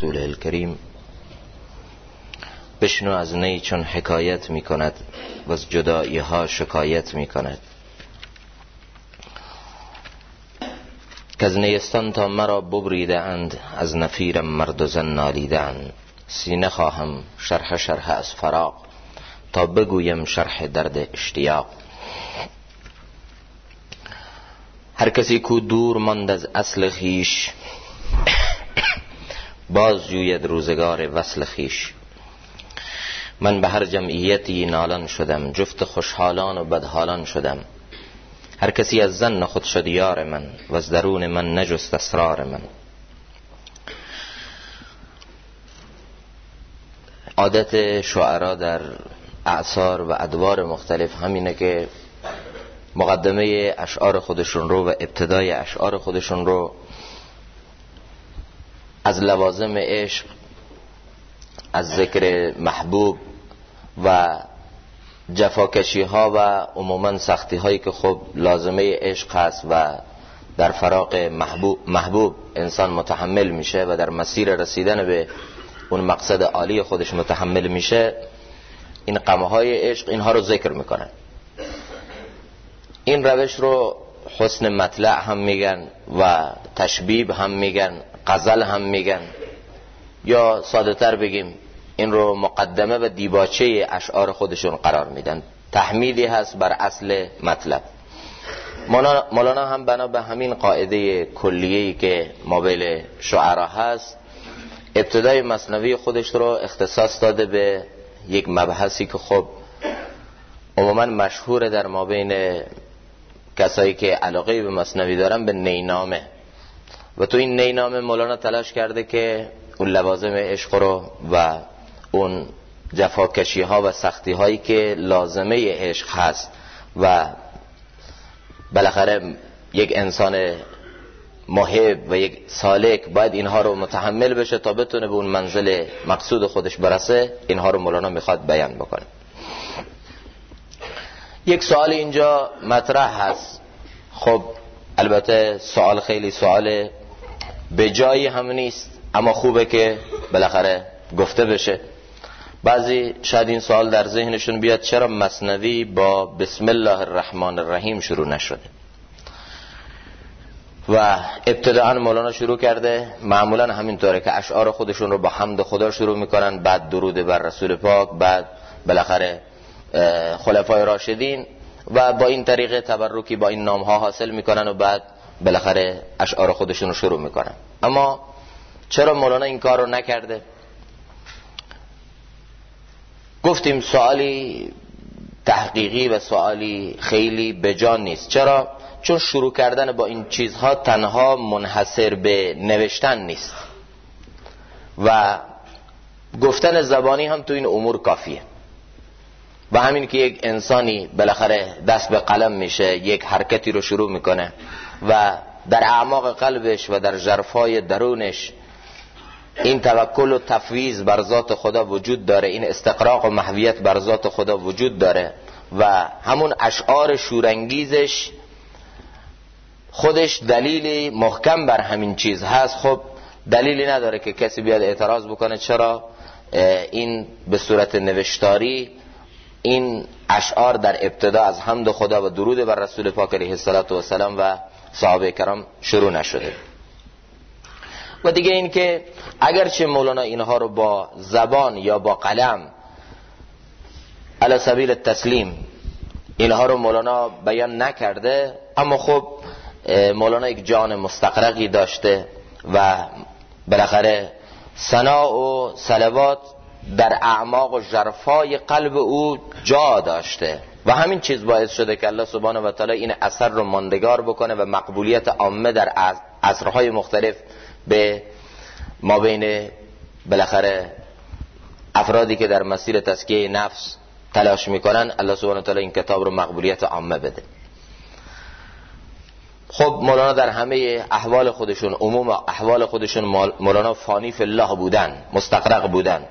رسوله الکریم بشنو از نی چون حکایت می کند و از جدایی ها شکایت می کند که از نیستان تا مرا ببریده اند از نفیرم مرد و زن نالیده اند. سینه خواهم شرح شرح از فراق تا بگویم شرح درد اشتیاق. هر کسی کو دور ماند از اصل خیش باز جوید روزگار وصل خیش. من به هر جمعیتی نالان شدم جفت خوشحالان و بدحالان شدم. هر کسی از زن خود شد یار من و از درون من نجست اسرار من. عادت شعرا در اعثار و ادوار مختلف همینه که مقدمه اشعار خودشون رو و ابتدای اشعار خودشون رو از لوازم عشق از ذکر محبوب و جفاکشی ها و عموما سختی هایی که خب لازمه عشق هست و در فراق محبوب, محبوب انسان متحمل میشه و در مسیر رسیدن به اون مقصد عالی خودش متحمل میشه این قمه های عشق اینها رو ذکر می‌کنن این روش رو حسن مطلع هم میگن و تشبیب هم میگن. غزل هم میگن. یا ساده تر بگیم این رو مقدمه و دیباچه اشعار خودشون قرار میدن. تحمیلی هست بر اصل مطلب. مولانا هم بنا به همین قاعده کلیهی که مابل شعرا هست ابتدای مصنوی خودش رو اختصاص داده به یک مبحثی که خب عموما مشهور در ما بین کسایی که علاقه به مصنوی دارن به نینامه. و تو این نینامه مولانا تلاش کرده که اون لوازم عشق رو و اون جفاکشی ها و سختی هایی که لازمه عشق هست و بالاخره یک انسان محب و یک سالک باید اینها رو متحمل بشه تا بتونه به اون منزل مقصود خودش برسه اینها رو مولانا می‌خواد بیان بکنه. یک سوال اینجا مطرح هست. خب البته سوال خیلی سوال به جایی هم نیست. اما خوبه که بالاخره گفته بشه. بعضی شاید این سوال در ذهنشون بیاد چرا مصنوی با بسم الله الرحمن الرحیم شروع نشده؟ و ابتداعا مولانا شروع کرده معمولا همینطوره که اشعار خودشون رو با حمد خدا شروع می‌کنن بعد درود بر رسول پاک بعد بالاخره خلفای راشدین و با این طریقه تبرکی با این نام ها حاصل می‌کنن و بعد بالاخره اشعار خودشون رو شروع می‌کنن. اما چرا مولانا این کار رو نکرده؟ گفتیم سوالی تحقیقی و سوالی خیلی بجان نیست. چرا؟ چون شروع کردن با این چیزها تنها منحصر به نوشتن نیست. و گفتن زبانی هم تو این امور کافیه. و همین که یک انسانی بالاخره دست به قلم میشه یک حرکتی رو شروع می‌کنه. و در اعماق قلبش و در جرفای درونش این توکل و تفویض بر ذات خدا وجود داره این استقراق و محویت بر ذات خدا وجود داره و همون اشعار شورانگیزش خودش دلیلی محکم بر همین چیز هست. خب دلیلی نداره که کسی بیاد اعتراض بکنه چرا این به صورت نوشتاری این اشعار در ابتدا از حمد خدا و درود بر رسول پاک علیه السلام و صحابه کرام شروع نشده. و دیگه این که اگرچه مولانا اینها رو با زبان یا با قلم علی سبیل تسلیم اینها رو مولانا بیان نکرده اما خب مولانا یک جان مستقرقی داشته و بالاخره سنا و سلوات در اعماق و جرفای قلب او جا داشته. و همین چیز باعث شده که الله سبحانه و تعالی این اثر رو ماندگار بکنه و مقبولیت عامه در عصرهای مختلف به ما بین بالاخره افرادی که در مسیر تسکیه نفس تلاش می‌کنن الله سبحانه و تعالی این کتاب رو مقبولیت عامه بده. خب مولانا در همه احوال خودشون عموم احوال خودشون مولانا فانی فی الله بودن مستقرق بودن.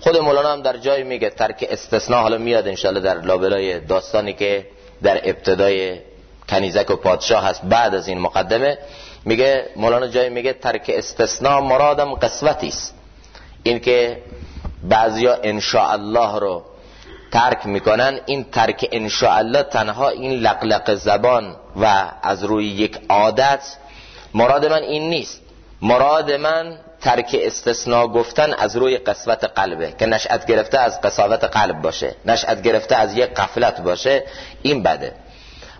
خود مولانا هم در جای میگه ترک استثناء حالا میاد انشالله در لابلای داستانی که در ابتدای کنیزک و پادشاه هست بعد از این مقدمه میگه مولانا جای میگه ترک استثناء مرادم قسوتی است. اینکه بعضیا الله رو ترک می‌کنن این ترک الله تنها این لقلق زبان و از روی یک عادت مراد من این نیست. مراد من ترک استثناء گفتن از روی قسوت قلبه که نشأت گرفته از قساوت قلب باشه نشأت گرفته از یک قفلت باشه این بده.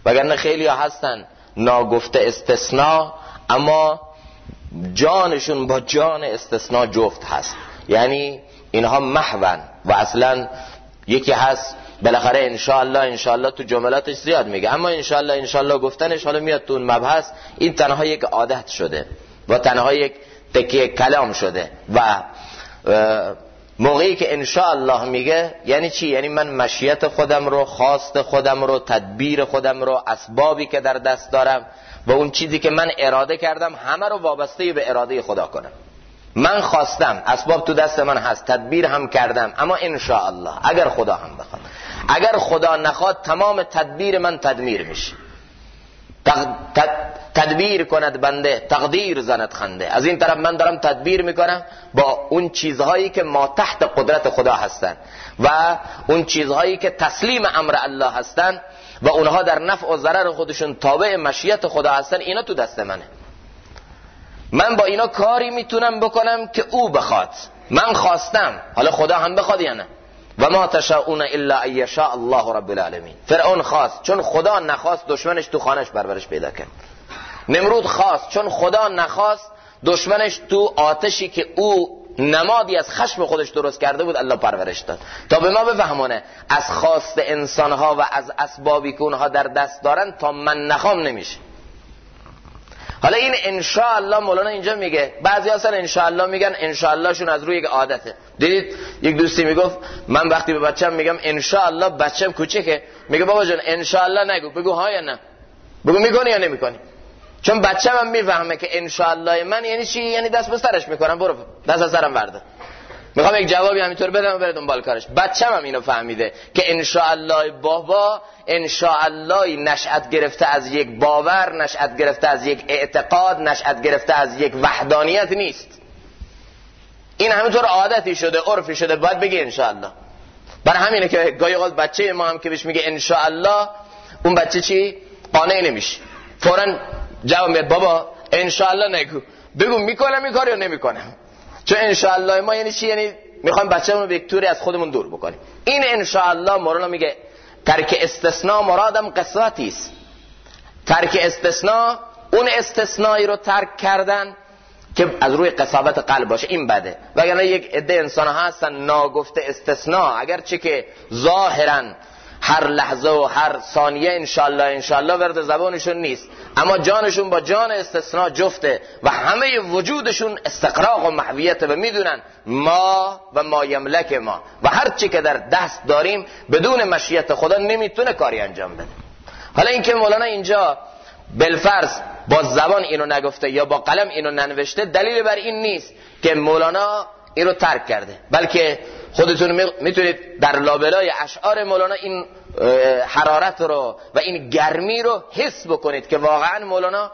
وگرنه خیلی هستن ناگفته استثناء اما جانشون با جان استثناء جفت هست. یعنی اینها محون و اصلا یکی هست بالاخره انشاءالله انشاءالله تو جملاتش زیاد میگه. اما انشاءالله انشاءالله گفتنش حالا میاد تو اون مبحث این تنها یک عادت شده. و تنها یک تکیه کلام شده. و موقعی که انشاءالله میگه یعنی چی؟ یعنی من مشیت خودم رو خواست خودم رو تدبیر خودم رو اسبابی که در دست دارم و اون چیزی که من اراده کردم همه رو وابسته به اراده خدا کنم. من خواستم اسباب تو دست من هست تدبیر هم کردم اما الله اگر خدا هم بخواد. اگر خدا نخواد تمام تدبیر من تدمیر میشه. تدبیر کند بنده تقدیر زند خنده. از این طرف من دارم تدبیر می‌کنم با اون چیزهایی که ما تحت قدرت خدا هستن و اون چیزهایی که تسلیم امر الله هستن و اونها در نفع و ضرر خودشون تابع مشیت خدا هستن اینا تو دست منه. من با اینا کاری می‌تونم بکنم که او بخواد. من خواستم. حالا خدا هم بخواد یا نه؟ و ما تشاؤون الا ایشاء الله رب العالمین فرعون خواست چون خدا نخواست دشمنش تو خانش برورش پیدا کرد نمرود خواست چون خدا نخواست دشمنش تو آتشی که او نمادی از خشم خودش درست کرده بود الله پرورش داد تا به ما بفهمونه از خواست انسانها و از اسبابی که اونها در دست دارن تا من نخوام نمیشه حالا این الله مولانا اینجا میگه بعضی اصلا الله میگن الله شون از روی یک عادته. دیدید؟ یک دوستی می‌گفت من وقتی به بچم میگم الله بچم کوچکه. میگه بابا جان الله نگو. بگو ها یا نه؟ بگو می‌کنی یا نمی‌کنی؟ چون بچه هم می‌فهمه که انشاءالله من یعنی چی؟ یعنی دست به سرش می‌کنم. برو دست از سرم ورده. می‌خوام یک جوابی همینطور بدم و بره دنبال کارش. بچه هم اینو فهمیده که انشاءالله بابا انشاءالله نشأت گرفته از یک باور نشأت گرفته از یک اعتقاد نشأت گرفته از یک وحدانیت نیست. این همینطور عادتی شده عرفی شده باید بگی انشاءالله. برای همینه که گاهی اوقات بچه ما هم که بهش میگه انشاءالله اون بچه چی؟ قانع نمیشه. فورا جواب میاد بابا انشاءالله نگو. بگو می‌کنم این کار یا نمی‌کنم؟ چون انشاءالله ما یعنی چی؟ یعنی می‌خوایم بچه‌مون رو توری از خودمون دور بکنیم. این انشاءالله مولانا میگه ترک استثناء مرادم قصاتی است. ترک استثناء اون استثنایی رو ترک کردن که از روی قصابت قلب باشه. این بده. وگرنه یک عده انسان هستن ناگفته استثناء. اگرچه که ظاهرا هر لحظه و هر ثانیه انشالله انشالله ورد زبانشون نیست. اما جانشون با جان استثناء جفته و همه وجودشون استقراق و محویت و می‌دونن ما و ما یملک ما. و هر چی که در دست داریم بدون مشیت خدا نمی‌تونه کاری انجام بده. حالا اینکه مولانا اینجا بالفرض با زبان اینو نگفته یا با قلم اینو ننوشته دلیل بر این نیست که مولانا این رو ترک کرده. بلکه خودتون می‌تونید در لابلای اشعار مولانا این حرارت رو و این گرمی رو حس بکنید که واقعا مولانا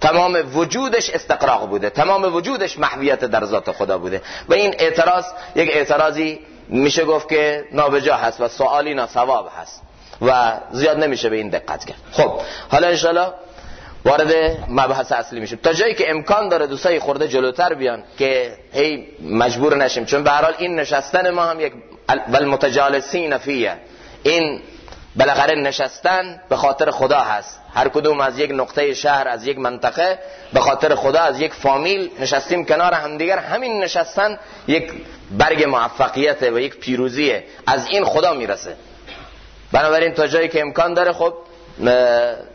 تمام وجودش استقراق بوده تمام وجودش محویت در ذات خدا بوده. و این اعتراض یک اعتراضی میشه گفت که نابجا هست و سوالی ناسواب هست و زیاد نمیشه به این دقت کرد. خب حالا انشالله وارد مبحث اصلی میشیم. تا جایی که امکان داره دوستای خورده جلوتر بیان که هی مجبور نشیم. چون به هر حال این نشستن ما هم یک والمتجالسین فیه. این بالاخره نشستن به خاطر خدا هست. هر کدوم از یک نقطه شهر از یک منطقه به خاطر خدا از یک فامیل نشستیم کنار همدیگر همین نشستن یک برگ موفقیت و یک پیروزیه. از این خدا می‌رسه. بنابراین تا جایی که امکان داره خب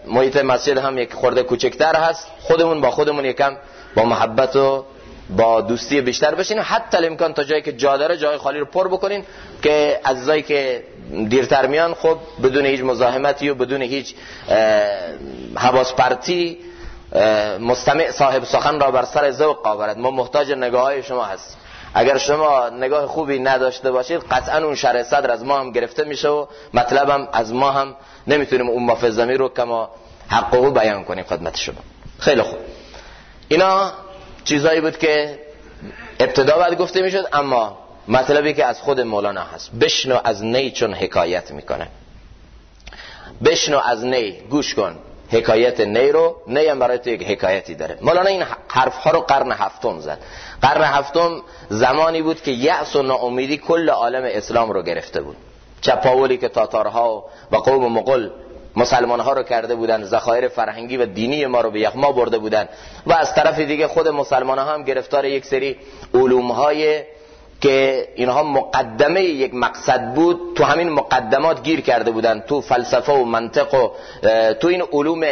محیط مسجد هم یک خورده کوچکتر هست. خودمون با خودمون یکم با محبت و با دوستی بیشتر بشین. حتی امکان تا جایی که جا داره جای خالی رو پر بکنین که عزیزایی که دیرتر میان خب بدون هیچ مزاحمتی و بدون هیچ حواس پرتی مستمع صاحب سخن را بر سر ذوق آورد. ما محتاج نگاه های شما هست اگر شما نگاه خوبی نداشته باشید قطعا اون شرع صدر از ما هم گرفته میشه و مطلبم از ما هم نمی‌تونیم اون مفزمی رو کما حقه بیان کنیم خدمت شما. خیلی خوب. اینا چیزایی بود که ابتدا باید گفته می‌شد اما مطلبی که از خود مولانا هست. بشنو از نی چون حکایت می‌کنه. بشنو از نی گوش کن. حکایت نی رو نی هم برای تو یک حکایتی داره. مولانا این حرف ها رو قرن هفتم زد. قرن هفتم زمانی بود که یأس و ناامیدی کل عالم اسلام رو گرفته بود. چپاولی که تاتارها و قوم مغل مسلمان ها رو کرده بودن ذخایر فرهنگی و دینی ما رو به یخما برده بودن. و از طرف دیگه خود مسلمان ها هم گرفتار یک سری علوم های که اینها مقدمه یک مقصد بود. تو همین مقدمات گیر کرده بودن. تو فلسفه و منطق و تو این علوم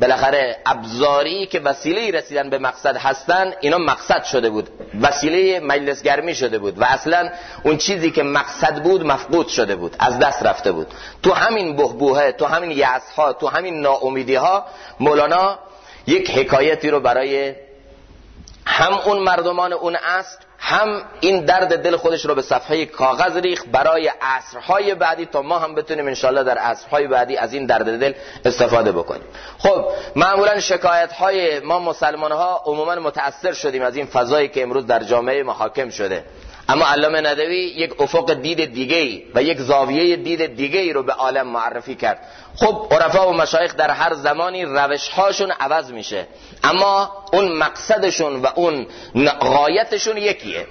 بالاخره ابزاری که وسیله رسیدن به مقصد هستن اینا مقصد شده بود. وسیله مجلس گرمی شده بود و اصلا اون چیزی که مقصد بود مفقود شده بود. از دست رفته بود. تو همین بهبوه تو همین یعص ها تو همین ناامیدی ها مولانا یک حکایتی رو برای هم اون مردمان اون عصر هم این درد دل خودش رو به صفحه کاغذ ریخ برای عصرهای بعدی تا ما هم بتونیم انشالله در عصرهای بعدی از این درد دل استفاده بکنیم. خب معمولا شکایت های ما مسلمان ها عموما متأثر شدیم از این فضایی که امروز در جامعه محاکم شده. اما علامه ندوی یک افق دید دیگه و یک زاویه دید دیگه رو به عالم معرفی کرد. خب عرفا و مشایخ در هر زمانی روش هاشون عوض میشه. اما اون مقصدشون و اون غایتشون یکیه.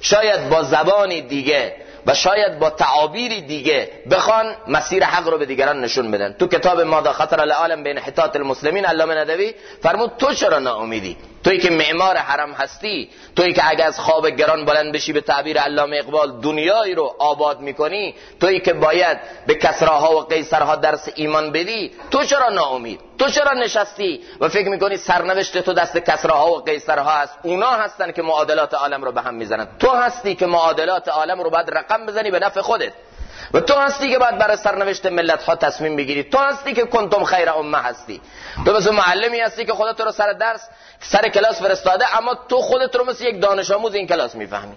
شاید با زبانی دیگه و شاید با تعابیری دیگه بخوان مسیر حق رو به دیگران نشون بدن. تو کتاب مادا خطر العالم بین حتات المسلمین علامه ندوی فرمود تو چرا ناامیدی؟ توی که معمار حرم هستی توی که اگه از خواب گران بلند بشی به تعبیر علامه اقبال دنیایی رو آباد می‌کنی توی که باید به کسراها و قیصرها درس ایمان بدی تو چرا ناامید؟ تو چرا نشستی؟ و فکر می‌کنی سرنوشت تو دست کسراها و قیصرها هست اونا هستن که معادلات عالم رو به هم می‌زنن. تو هستی که معادلات عالم رو باید رقم بزنی به نفع خودت. و تو هستی که باید برای سرنوشت ملت ها تصمیم بگیری. تو هستی که کنتم خیر امه هستی. تو مثل معلمی هستی که خودت رو سر درس سر کلاس فرستاده اما تو خودت رو مثل یک دانش آموز این کلاس می‌فهمی.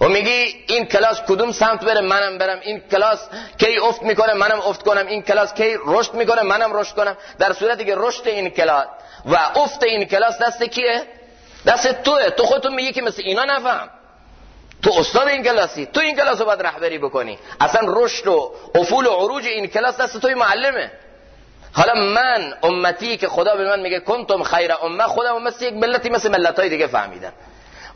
و میگی این کلاس کدوم سمت بره؟ منم برم این کلاس کی افت می‌کنه؟ منم افت کنم این کلاس کی رشد می‌کنه؟ منم رشد کنم. در صورتی که رشد این کلاس و افت این کلاس دست کیه؟ دست توه. تو خودتون میگی که مثل اینا نفهم. تو استاد این کلاسی تو این کلاس رو باید رهبری بکنی. اصلا رشد و افول و عروج این کلاس دست توی معلمه. حالا من امتی که خدا به من میگه کنتم خیر امه خودم مثل یک ملتی مثل ملت های دیگه فهمیدم.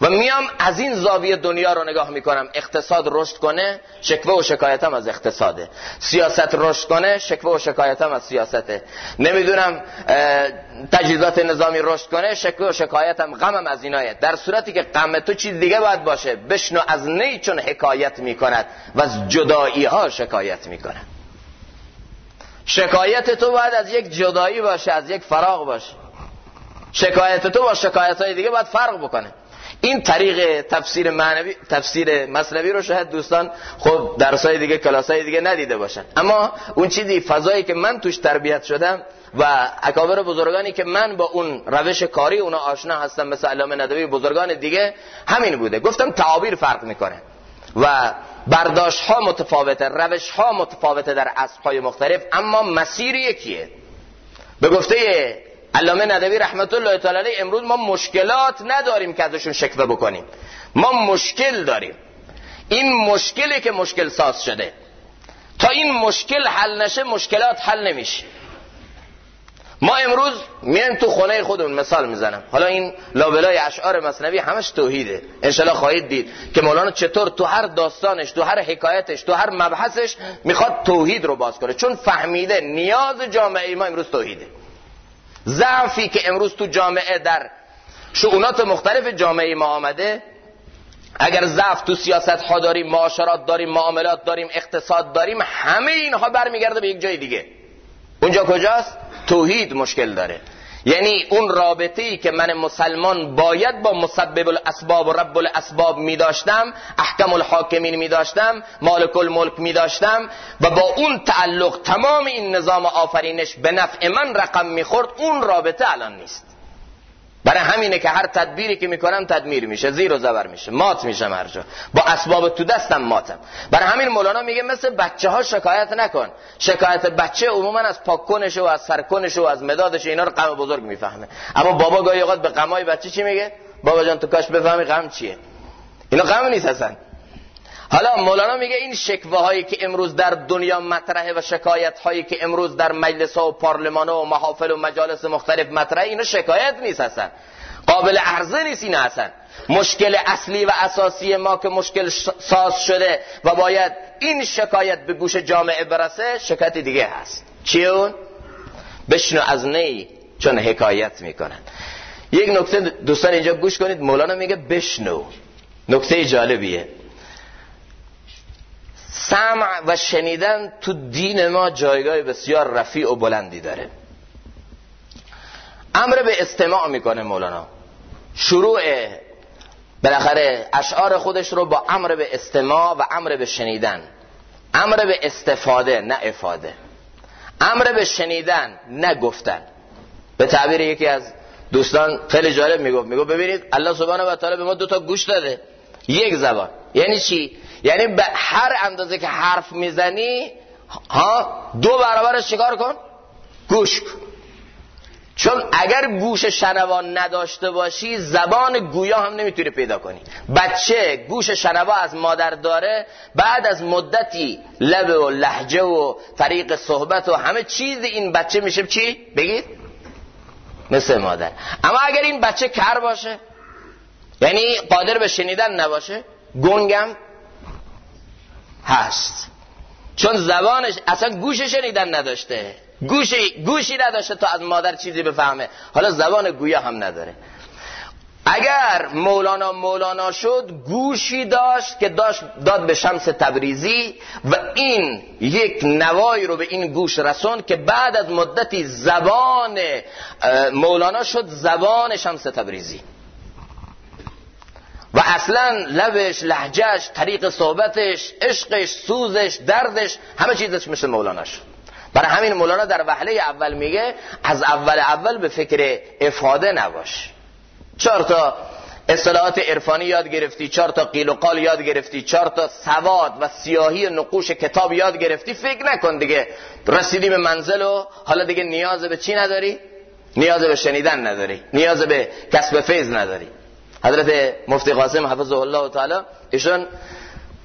و میام از این زاویه دنیا رو نگاه می‌کنم. اقتصاد رشد کنه شکوه و شکایتم از اقتصاده. سیاست رشد کنه شکوه و شکایتم از سیاسته. نمی‌دونم تجهیزات نظامی رشد کنه شکوه و شکایتم غمم از اینایه. در صورتی که غم تو چیز دیگه باید باشه. بشنو از نی چون حکایت می‌کند و از جدایی ها شکایت می‌کند. شکایت تو باید از یک جدایی باشه از یک فراغ باشه. شکایت تو با شکایت های دیگه باید فرق بکنه. این طریق تفسیر معنوی تفسیر مصنوی رو شاید دوستان خب درسای دیگه کلاسای دیگه ندیده باشن. اما اون چیزی فضایی که من توش تربیت شدم و اکابر بزرگانی که من با اون روش کاری اونا آشنا هستم مثل علامه ندوی بزرگان دیگه همین بوده. گفتم تعابیر فرق می‌کنه و برداشت ها متفاوته روش ها متفاوته در های مختلف اما مسیر یکیه. به گفته علامه ندوی رحمت الله تعالی امروز ما مشکلات نداریم که ازشون شکوه بکنیم. ما مشکل داریم. این مشکلی که مشکل ساز شده. تا این مشکل حل نشه مشکلات حل نمیشه. ما امروز میایم تو خونه خودمون مثال می‌زنم. حالا این لابلای اشعار مصنوی همش توحیده. انشالله خواهید دید که مولانا چطور تو هر داستانش تو هر حکایتش تو هر مبحثش می‌خواد توحید رو باز کنه. چون فهمیده نیاز جامعه ما امروز توحیده. ضعفی که امروز تو جامعه در شؤونات مختلف جامعه ما آمده اگر ضعف تو سیاست ها داریم معاشرات داریم معاملات داریم اقتصاد داریم همه اینها برمیگرده به یک جای دیگه. اونجا کجاست؟ توحید مشکل داره. یعنی اون رابطه ای که من مسلمان باید با مسبب الاسباب و رب الاسباب می داشتم احکم الحاکمین می داشتم مالک الملک می داشتم و با اون تعلق تمام این نظام آفرینش به نفع من رقم می خورد اون رابطه الان نیست. برای همینه که هر تدبیری که می‌کنم تدمیر میشه زیر و زبر میشه مات میشه مرجا با اسباب تو دستم ماتم. برای همین مولانا میگه مثل بچه ها شکایت نکن. شکایت بچه عموما از پاک و از سرکنش و از مدادش اینا رو غم بزرگ می‌فهمه. اما بابا گاهی اوقات به غمای بچه چی میگه؟ بابا جان تو کاش بفهمی غم چیه. اینا غم نیست اصلا. حالا مولانا میگه این شکوه هایی که امروز در دنیا مطرحه و شکایت هایی که امروز در مجلس ها و پارلمان ها و محافل و مجالس مختلف مطرحه اینا شکایت نیست اصلا. قابل عرضه نیست این اصلا. مشکل اصلی و اساسی ما که مشکل ساز شده و باید این شکایت به گوش جامعه برسه شکایت دیگه هست. چیه اون؟ بشنو از نی چون حکایت می‌کنن. یک نکته دوستان اینجا گوش کنید مولانا میگه بشنو. نکته جالبیه. سمع و شنیدن تو دین ما جایگاه بسیار رفیع و بلندی داره. امر به استماع می‌کنه مولانا. شروع بالاخره اشعار خودش رو با امر به استماع و امر به شنیدن. امر به استفاده نه افاده. امر به شنیدن نه گفتن. به تعبیر یکی از دوستان خیلی جالب می‌گفت. می‌گفت ببینید الله سبحانه و تعالی به ما دو تا گوش داده. یک زبان. یعنی چی؟ یعنی به هر اندازه که حرف می‌زنی ها دو برابرش چیکار کن؟ گوش کن. چون اگر گوش شنوان نداشته باشی زبان گویا هم نمی‌تونی پیدا کنی. بچه گوش شنوا از مادر داره بعد از مدتی لب و لحجه و طریق صحبت و همه چیز این بچه میشه چی؟ بگید؟ مثل مادر. اما اگر این بچه کر باشه یعنی قادر به شنیدن نباشه گنگم هست. چون زبانش اصلا گوش شنیدن نداشته. گوشی گوشی نداشته تا از مادر چیزی بفهمه. حالا زبان گویا هم نداره. اگر مولانا مولانا شد گوشی داشت که داشت داد به شمس تبریزی و این یک نوایی رو به این گوش رسون که بعد از مدتی زبان مولانا شد زبان شمس تبریزی. اصلا لبش لحجهش طریق صحبتش عشقش سوزش دردش همه چیزش مثل مولانا شد برای همین مولانا در وحله اول میگه از اول اول به فکر افاده نباش. چهار تا اصطلاحات عرفانی یاد گرفتی چهار تا قیل و قال یاد گرفتی چهار تا سواد و سیاهی نقوش کتاب یاد گرفتی فکر نکن دیگه. رسیدی به منزل و حالا دیگه نیاز به چی نداری؟ نیاز به شنیدن نداری. نیاز به کسب فیض نداری. حضرت مفتی قاسم حفظه الله تعالی ایشون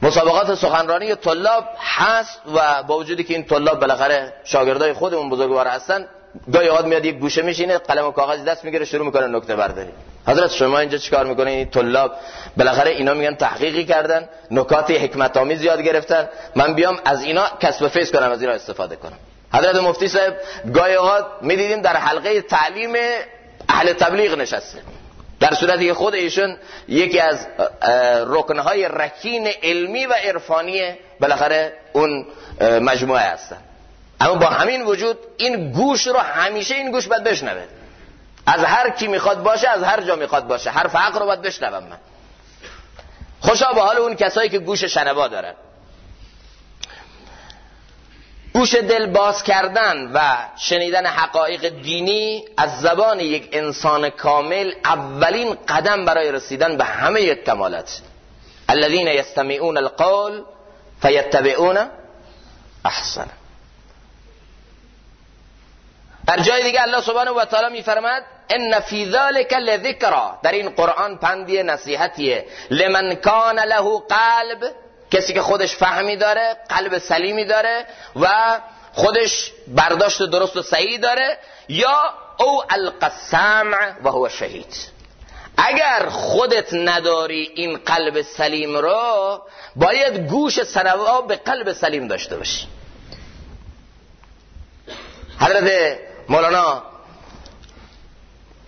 مسابقات سخنرانی طلاب هست و با وجودی که این طلاب بالاخره شاگردای خودمون بزرگوار هستن گاهی اوقات میاد یک گوشه میشینه قلم و کاغذ دست می‌گیره شروع می‌کنه نکته برداری. حضرت شما اینجا چیکار می‌کنه این طلاب بالاخره اینا میگن تحقیقی کردن نکات حکمت آمیز یاد گرفتن من بیام از اینا کسب فیض کنم از اینا استفاده کنم. حضرت مفتی صاحب گاهی اوقات می‌دیدیم در حلقه تعلیم اهل تبلیغ نشسته. در صورتی که خود ایشون یکی از رکنهای رکین علمی و عرفانی بالاخره اون مجموعه هستن. اما با همین وجود این گوش رو همیشه این گوش باید بشنوه. از هر کی می‌خواد باشه از هر جا می‌خواد باشه. هر فقر رو باید بشنوم من. خوشا به حال اون کسایی که گوش شنوا دارن. گوش دل باز کردن و شنیدن حقایق دینی از زبان یک انسان کامل اولین قدم برای رسیدن به همه کمالات الذين يستمعون القول فيتبعون احسن. در جای دیگه الله سبحانه و تعالی میفرماد ان فی ذلک لذکرا در این قرآن پندی نصیحتیه لمن کان له قلب کسی که خودش فهمی داره قلب سلیمی داره و خودش برداشت درست و صحیح داره یا او القسمع و هو شهید. اگر خودت نداری این قلب سلیم رو باید گوش سنوا به قلب سلیم داشته باشی. حضرت مولانا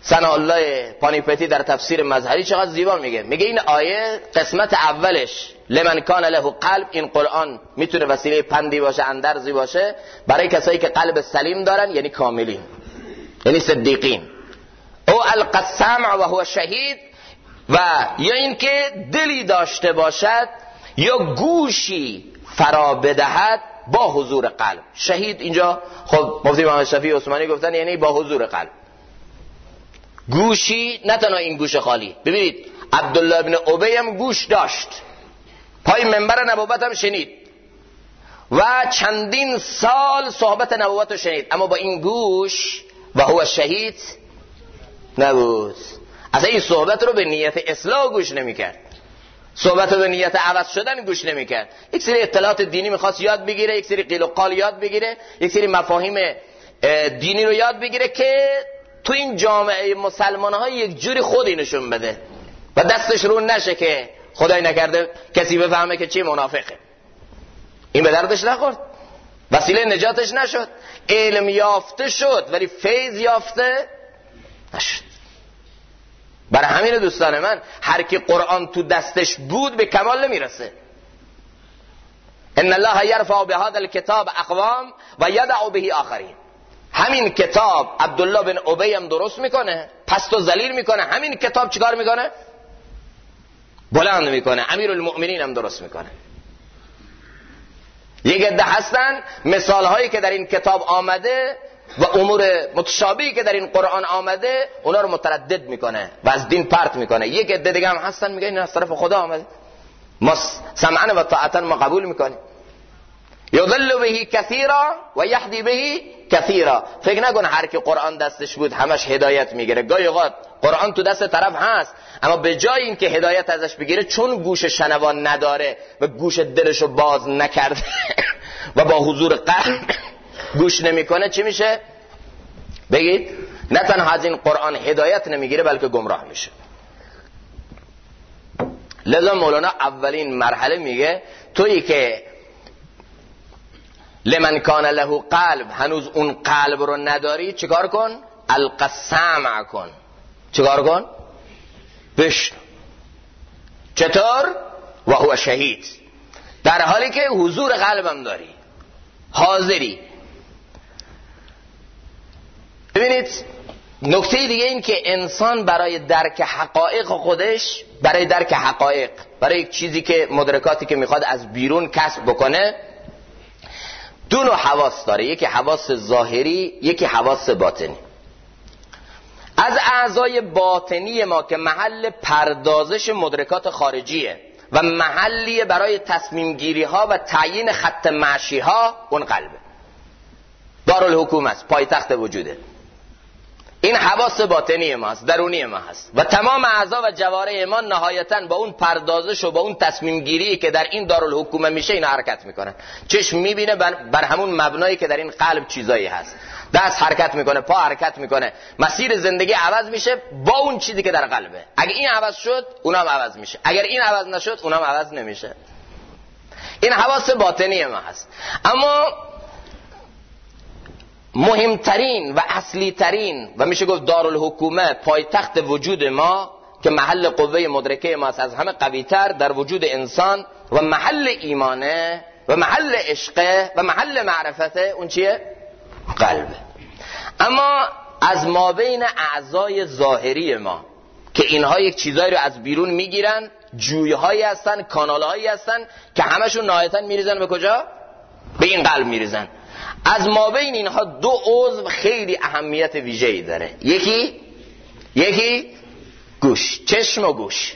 سنا الله پانیپتی در تفسیر مذهبی چقدر زیبا میگه. میگه این آیه قسمت اولش لمن کان له قلب این قرآن می‌تونه وسیله پندی باشه اندرزی باشه برای کسایی که قلب سلیم دارن یعنی کاملین یعنی صدیقین. او القسم و هو شهید و یا اینکه دلی داشته باشد یا گوشی فرا بدهد با حضور قلب. شهید اینجا خب مفتی محمد شفیع عثمانی گفتن یعنی با حضور قلب. گوشی نه تنها این گوش خالی. ببینید عبدالله ابن عبی هم گوش داشت. پای منبر نبوت هم شنید. و چندین سال صحبت نبوت رو شنید. اما با این گوش و هو شهید نبود. اصلا این صحبت رو به نیت اصلاح گوش نمی‌کرد. صحبت رو به نیت عوض شدن گوش نمی‌کرد. یک سری اطلاعات دینی می‌خواست یاد بگیره یک سری قیل و قال یاد بگیره یک سری مفاهیم دینی رو یاد بگیره که تو این جامعه مسلمان ها یک جوری خودی نشون بده و دستش رو نشه که خدای نکرده کسی بفهمه که چی منافقه. این به دردش نخورد. وسیله نجاتش نشد. علم یافته شد ولی فیض یافته نشد. برای همین دوستان من هر کی قرآن تو دستش بود به کمال نمی‌رسه. ان الله یرفع به هذا الكتاب اقوام و یدع به آخرین. همین کتاب عبدالله بن ابی هم درست می‌کنه پست و ذلیل می‌کنه. همین کتاب چیکار می‌کنه؟ بلند می‌کنه. امیر المؤمنین هم درست می‌کنه. یک عده هستن مثال هایی که در این کتاب آمده و امور متشابهی که در این قرآن آمده اونا رو متردد می‌کنه و از دین پرت می‌کنه. یک عده دیگه هم هستن میگه این از طرف خدا آمده. ما سمعن و طاعتا ما قبول می‌کنیم. یضل بهی کثیرا و یهدی بهی کثیرا فکر نکن هر کی قرآن دستش بود همش هدایت می‌گیره. گاهی اوقات قرآن تو دست طرف هست اما به جای اینکه هدایت ازش بگیره چون گوش شنوان نداره و گوش دلشو باز نکرده و با حضور قلب گوش نمی‌کنه چی میشه؟ بگید نه تنها از این قرآن هدایت نمی‌گیره بلکه گمراه میشه. لذا مولانا اولین مرحله میگه تویی که لمن کان له قلب. هنوز اون قلب رو نداری چیکار کن؟ القسم کن. چیکار کن؟ بشن چطور؟ و هو شهید. در حالی که حضور قلبم داری. حاضری. ببینید نکته دیگه این که انسان برای درک حقایق خودش برای درک حقایق برای چیزی که مدرکاتی که می‌خواد از بیرون کسب بکنه دو نوع حواس داره. یکی حواس ظاهری یکی حواس باطنی. از اعضای باطنی ما که محل پردازش مدرکات خارجیه و محلی برای تصمیم گیری ها و تعیین خط معشی ها اون قلبه. دارالحکومه است پایتخت وجوده. این حواس باطنی ماست درونی ما هست. و تمام اعضا و جواره ما نهایتا با اون پردازش و با اون تصمیم گیری که در این دارالحکومه میشه این حرکت می‌کنه چشم می‌بینه بر, همون مبنایی که در این قلب چیزایی هست. دست حرکت می‌کنه پا حرکت می‌کنه. مسیر زندگی عوض میشه با اون چیزی که در قلبه. اگه این عوض شد اونم عوض میشه. اگر این عوض نشد اونم عوض نمیشه. این حواس باطنی ما هست. اما مهمترین و اصلی ترین و میشه گفت دارالحکومه پایتخت وجود ما که محل قوه مدرکه ماست از همه قویتر در وجود انسان و محل ایمانه و محل عشقه و محل معرفته اون چیه؟ قلبه اما از ما بین اعضای ظاهری ما که اینها یک چیزایی رو از بیرون می‌گیرن جویهایی هستن کانالهایی هستن که همشون نهایتا میریزن به کجا؟ به این قلب میریزن از ما بین اینها دو عضو خیلی اهمیت ویژه‌ای داره. یکی یکی گوش چشم و گوش.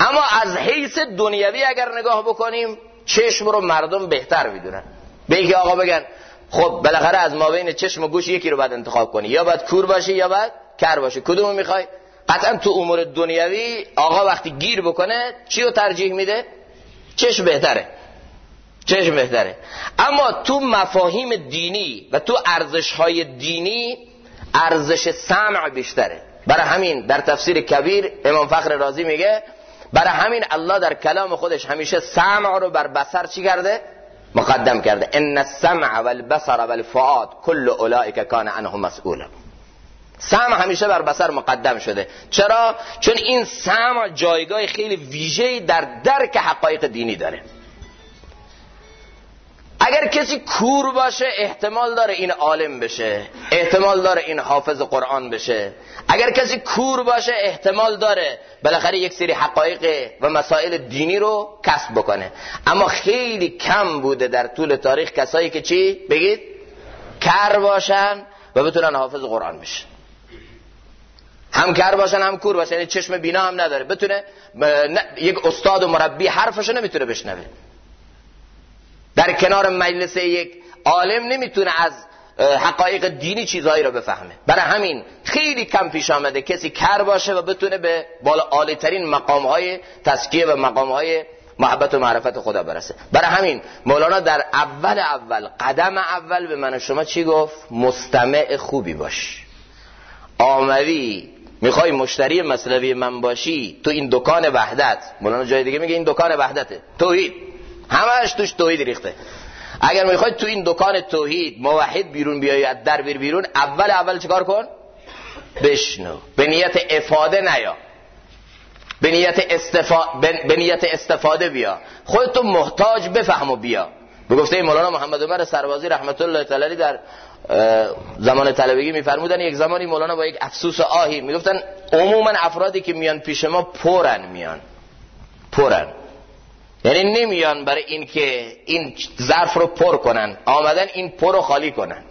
اما از حیث دنیوی اگر نگاه بکنیم چشم رو مردم بهتر می‌دونن. به اینکه آقا بگن خب بالاخره از ما بین چشم و گوش یکی رو باید انتخاب کنی. یا باید کور باشی یا باید کر باشی. کدومو می‌خوای؟ قطعا تو امور دنیوی آقا وقتی گیر بکنه چی رو ترجیح میده؟ چشم بهتره. چشم بهتره. اما تو مفاهیم دینی و تو ارزش های دینی ارزش سمع بیشتره. برای همین در تفسیر کبیر امام فخر رازی میگه برای همین الله در کلام خودش همیشه سمع رو بر بسر چی کرده؟ مقدم کرده. ان السمع والبصر والفؤاد کل اولئک کان عنه مسئولا. سمع همیشه بر بسر مقدم شده. چرا؟ چون این سمع جایگاه خیلی ویژه‌ای در درک حقایق دینی داره. اگر کسی کور باشه احتمال داره این عالم بشه احتمال داره این حافظ قرآن بشه. اگر کسی کور باشه احتمال داره بالاخره یک سری حقایق و مسائل دینی رو کسب بکنه. اما خیلی کم بوده در طول تاریخ کسایی که چی؟ بگید؟ کر باشن و بتونن حافظ قرآن بشه هم کر باشن هم کور باشن. یعنی چشم بینا هم نداره. بتونه یک استاد و مربی حرفشو نمی‌تونه بشنوه. در کنار مجلس یک عالم نمی‌تونه از حقایق دینی چیزهایی رو بفهمه. برای همین خیلی کم پیش آمده کسی کر باشه و بتونه به بالا عالی ترین مقام های تسکیه و مقام های محبت و معرفت خدا برسه. برای همین مولانا در اول اول قدم اول به من و شما چی گفت؟ مستمع خوبی باش. آمدی می‌خوای مشتری مصلوی من باشی؟ تو این دکان وحدت. مولانا جای دیگه میگه این دکان وحدته. توحید. همش توش توحید ریخته. اگر می‌خوای تو این دکان توحید موحد بیرون بیای از در بیر بیرون اول اول چیکار کن؟ بشنو. به نیت افاده نیا. به نیت, استفا... به نیت استفاده بیا. خودتو محتاج بفهم و بیا. به گفته مولانا محمد عمر سربازی رحمت الله تعالی در زمان طلبگی میفرمودن یک زمانی مولانا با یک افسوس آهی می‌گفتن عموما افرادی که میان پیش ما پرن میان. پرن. یعنی نمیان برای اینکه این ظرف رو پر کنن. آمدن این پر رو خالی کنن.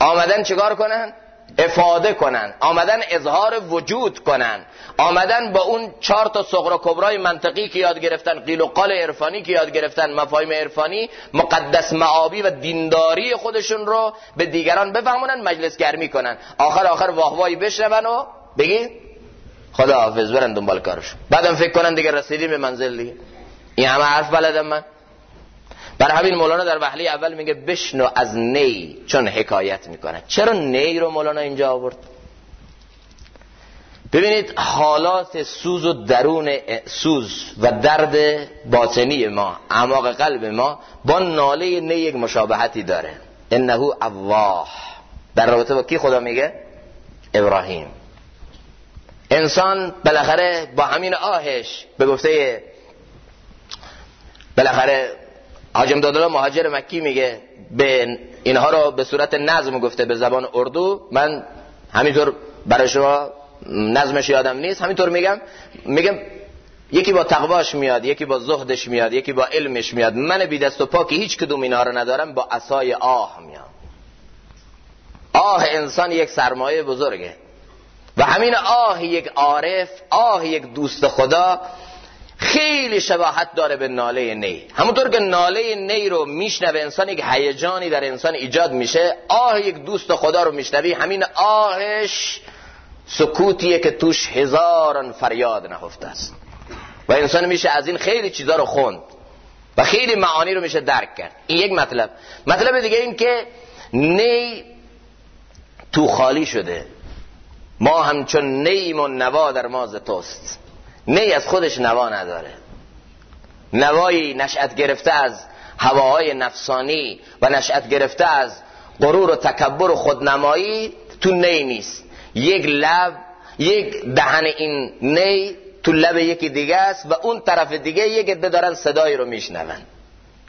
آمدن چیکار کنن؟ افاده کنن. آمدن اظهار وجود کنن. آمدن با اون چهار تا صغر و کبرای منطقی که یاد گرفتن قیل و قال عرفانی که یاد گرفتن مفاهیم عرفانی مقدس معابی و دینداری خودشون رو به دیگران بفهمونن مجلس گرمی کنن. آخر آخر واهوایی بشنون و بگی خدا حافظ برن دنبال کارشون. بعدم فکر کنن دیگه رسیدیم به منزل دیگه. این همه حرف بلدم من. برای همین مولانا در وحلی اول میگه بشنو از نی چون حکایت می‌کنه. چرا نی رو مولانا اینجا آورد؟ ببینید حالات سوز و درون سوز و درد باطنی ما اعماق قلب ما با ناله نی یک مشابهتی داره. انه الله. در رابطه با کی خدا میگه؟ ابراهیم. انسان بالاخره با همین آهش به گفته بالاخره حاجم دادالا مهاجر مکی میگه به اینها رو به صورت نظم گفته به زبان اردو. من همینطور برای شما نظمش یادم نیست. همینطور میگم. میگم یکی با تقواش میاد یکی با زهدش میاد یکی با علمش میاد. من بی دست و پاکی هیچ کدوم اینا رو ندارم با اسای آه میاد آه انسان یک سرمایه بزرگه. و همین آه یک عارف آه یک دوست خدا خیلی شباهت داره به ناله نی. همونطور که ناله نی رو میشنوه انسان یک هیجانی در انسان ایجاد میشه. آه یک دوست خدا رو میشنوی. همین آهش سکوتیه که توش هزاران فریاد نهفته است. و انسان میشه از این خیلی چیزا رو خوند و خیلی معانی رو میشه درک کرد. این یک مطلب. مطلب دیگه این که نی تو خالی شده. ما همچون نیم و نوا در ماز توست. نی از خودش نوا نداره. نوایی نشأت گرفته از هواهای نفسانی و نشأت گرفته از غرور و تکبر و خودنمایی تو نی نیست. یک لب یک دهن این نی تو لب یکی دیگه است و اون طرف دیگه یک عده دارن صدایی رو میشنون.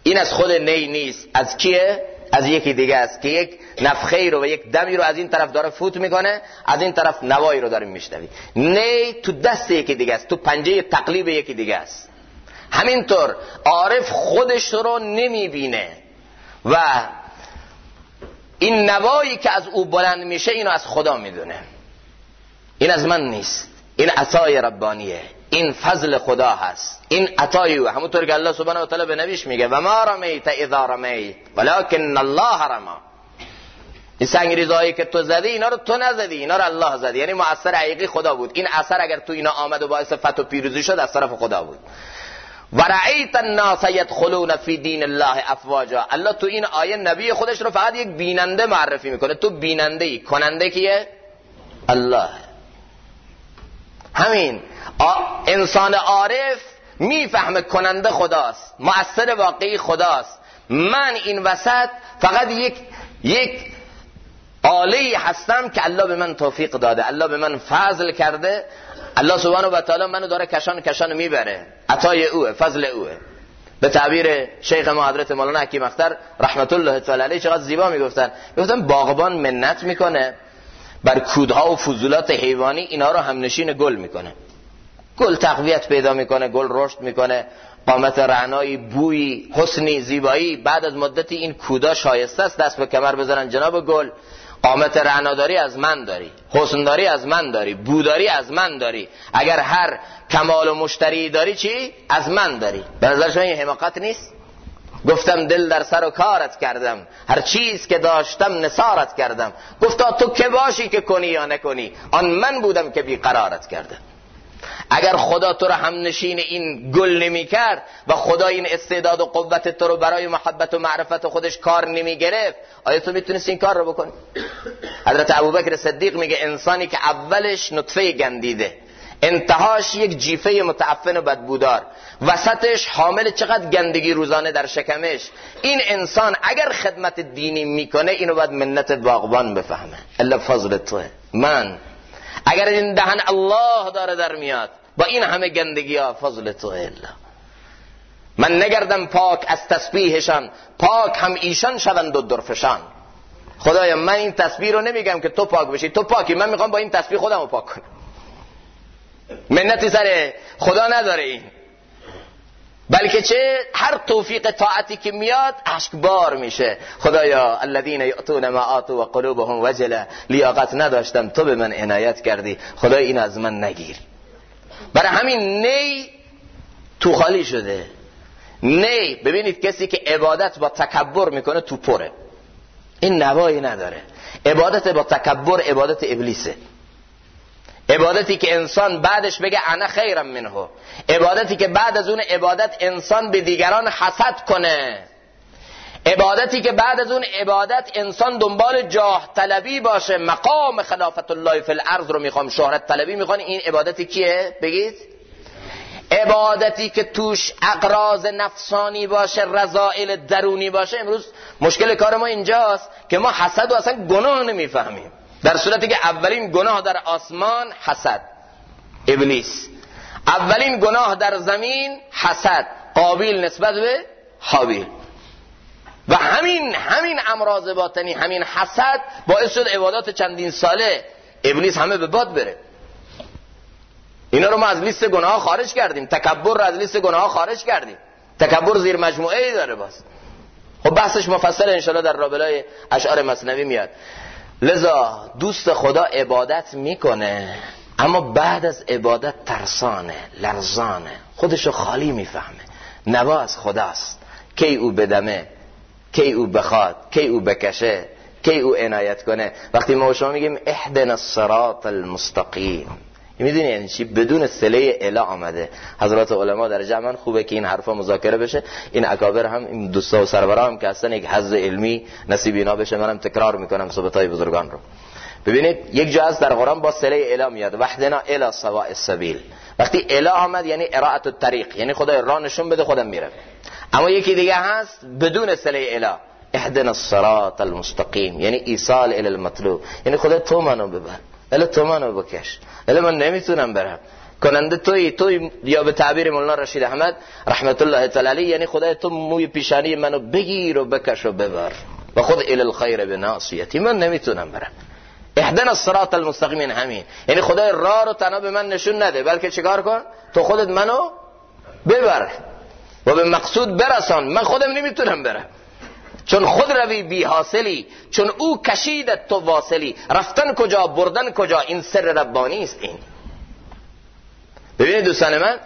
این از خود نی نیست. از کیه؟ از یکی دیگه است که یک نفخه رو و یک دمی رو از این طرف داره فوت می‌کنه از این طرف نوایی رو داره میشنوی نی تو دست یکی دیگه است تو پنجه تقلیب یکی دیگه است. همینطور عارف خودش رو نمی‌بینه و این نوایی که از او بلند میشه اینو از خدا می‌دونه. این از من نیست. این عطای ربانیه. این فضل خدا هست. این عطای او همونطور که الله سبحانه و تعالی به نبیش میگه و ما رمیت اذا رمیت ولکن الله رما. این سنگریزهایی که تو زدی اینا رو تو نزدی اینا رو الله زدی. یعنی مؤثر حقیقی خدا بود. این اثر اگر تو اینا آمد و باعث فتح و پیروزی شد از طرف خدا بود. و رأیت الناس يدخلون فی دین الله افواجا. الله تو این آیه نبی خودش رو فقط یک بیننده معرفی می‌کنه. تو بیننده ای کننده کیه؟ الله. همین. انسان عارف می‌فهمه کننده خداست مؤثر واقعی خداست. من این وسط فقط یک یک آله هستم که الله به من توفیق داده الله به من فضل کرده. الله سبحانه و تعالی منو داره کشان کشان می‌بره. عطای اوه فضل اوه به تعبیر شیخ ما حضرت مولانا حکیم اختر رحمت الله تعالی علیه چقدر زیبا می‌گفتن. می‌گفتن باغبان منت می‌کنه بر کودها و فضولات حیوانی اینا رو همنشین گل می‌کنه. گل تقویت پیدا می‌کنه گل رشد می‌کنه. قامت رعنایی بویی حسنی زیبایی. بعد از مدتی این کودا شایسته است. دست به کمر بزنن. جناب گل قامت رعناداری از من داری. حسنداری از من داری. بوداری از من داری. اگر هر کمال و مشتری داری چی؟ از من داری. به نظر شما این حماقت نیست؟ گفتم دل در سر و کارت کردم. هر چیز که داشتم نسارت کردم. گفتا تو که باشی که کنی یا نکنی؟ آن من بودم که بیقرارت کردم. اگر خدا تو رو هم نشین این گل نمی کرد و خدا این استعداد و قوت تو رو برای محبت و معرفت خودش کار نمی گرفت آیا تو می‌تونست این کار رو بکنی؟ حضرت ابوبکر صدیق میگه انسانی که اولش نطفه گندیده انتهاش یک جیفه متعفن و بدبودار وسطش حامل چقدر گندگی روزانه در شکمش. این انسان اگر خدمت دینی می‌کنه اینو باید منت باغبان بفهمه. الا فضل توه. من اگر این دهن الله داره در میاد با این همه گندگی ها فضل تو الا. من نگردم پاک از تسبیحشان پاک هم ایشان شوند و درفشان. خدایا من این تسبیح رو نمیگم که تو پاک بشی تو پاکی. من می‌خوام با این تسبیح خودم رو پاک کنم. منتی سر خدا نداره این. بلکه چه هر توفیق طاعتی که میاد بار میشه. خدایا الذين یاتون ما آتوا و قلوبهم وجله لیاقت نداشتم تو به من عنایت کردی. خدای این از من نگیر. برای همین نی تو خالی شده. نی ببینید کسی که عبادت با تکبر می‌کنه تو پره. این نوایی نداره. عبادت با تکبر عبادت ابلیسه. عبادتی که انسان بعدش بگه انا خیرم منه. عبادتی که بعد از اون عبادت انسان به دیگران حسد کنه. عبادتی که بعد از اون عبادت انسان دنبال جاه طلبی باشه. مقام خلافت الله فی الارض رو می‌خوام شهرت طلبی می‌خوان. این عبادتی کیه؟ بگید. عبادتی که توش اقراض نفسانی باشه رضائل درونی باشه. امروز مشکل کار ما اینجاست که ما حسد و اصلا گناه نمی‌فهمیم. در صورتی که اولین گناه در آسمان حسد. ابلیس. اولین گناه در زمین حسد. قابیل نسبت به حابیل. و همین همین امراض باطنی همین حسد باعث شد عبادات چندین ساله ابلیس همه به باد بره. اینا رو ما از لیست گناه خارج کردیم. تکبر رو از لیست گناه خارج کردیم. تکبر زیر مجموعه ای داره باز. خب بحثش مفصل انشالله در رابلای اشعار مصنوی میاد. لذا دوست خدا عبادت می‌کنه اما بعد از عبادت ترسانه لرزانه. خودشو خالی می‌فهمه. نوا از خداست. کی او بدمه کی او بخواد کی او بکشه کی او عنایت کنه. وقتی ما شما میگیم احدنا الصراط المستقیم. می‌دونی یعنی چی؟ بدون سله اله آمده. حضرات علما در جمعن خوبه که این حرفا مذاکره بشه. این اکابر هم این دوستا و سرورا هم که اصلا یک حظ علمی نصیب اینا بشه. منم تکرار می‌کنم صحبت بزرگان رو. ببینید یک جا از در قرآن با سله اله میاد. وحدنا اله سواء السبیل. وقتی اله آمد یعنی اراعت الطریق. یعنی خدای راه نشون بده خودم میره اما یکی دیگه هست بدون سله اله. احدنا الصراط المستقیم. یعنی ایصال الى المطلوب. یعنی خدا تو منو ببر. الا تو منو بکش. الا من نمی‌تونم برم. کننده توی توی یا به تعبیر مولانا رشید احمد رحمت الله تعالی یعنی خدای تو موی پیشانی منو بگیر و بکش و ببر. و خود ال الخیر به ناصیتی من نمی‌تونم برم. احدن الصراط المستقیم همین. یعنی خدای راه رو تنها به من نشون نده. بلکه چیکار کن؟ تو خودت منو ببر. و به مقصود برسان. من خودم نمی‌تونم برم. چون خود روی بی حاصلی چون او کشیدت تو واصلی. رفتن کجا بردن کجا؟ این سر ربانی است این. ببینید دوستان من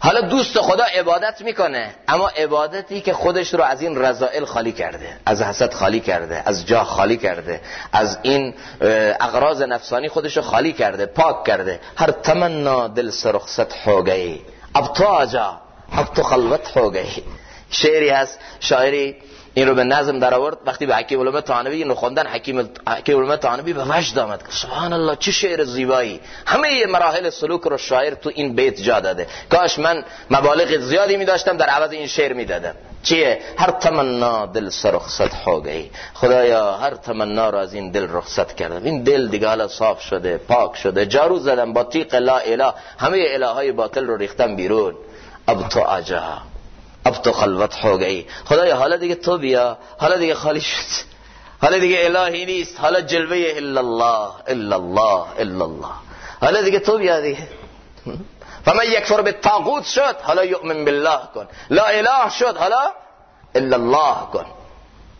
حالا دوست خدا عبادت می‌کنه اما عبادتی که خودش رو از این رضائل خالی کرده از حسد خالی کرده از جاه خالی کرده از این اغراض نفسانی خودش رو خالی کرده پاک کرده. هر تمنا دل سرخصت هو اب تو آجا اب تو خلوت هو شعری هست شاعری. این رو به نظم در آورد وقتی به حکیم علمه تانوی اینو خوندن حکیم حکیم علمه تانوی به وجد آمد. سبحان الله چه شعر زیبایی. همه مراحل سلوک رو شاعر تو این بیت جا داده. کاش من مبالغ زیادی می داشتم در عوض این شعر می دادم چیه؟ هر تمنا دل سرخصت هو گئی خدایا هر تمنا رو از این دل رخصت کردم. این دل دیگه حالا صاف شده پاک شده. جارو زدم با تیق لا اله. همه الهای باطل رو ریختم بیرون. اب تو آجا अब तो खलवत हो गई खुदाया हालत दिखे तो भी हालत दिखे खाली शुद हालत दिखे इला ही नहीं हालत जलवे इल्लल्लाह इल्लल्लाह इल्लल्लाह हालत दिखे तो भी आ रही है فمن يكفر بالطاغوت شد هلا يؤمن بالله كن. لا إله شد هلا إلا الله کن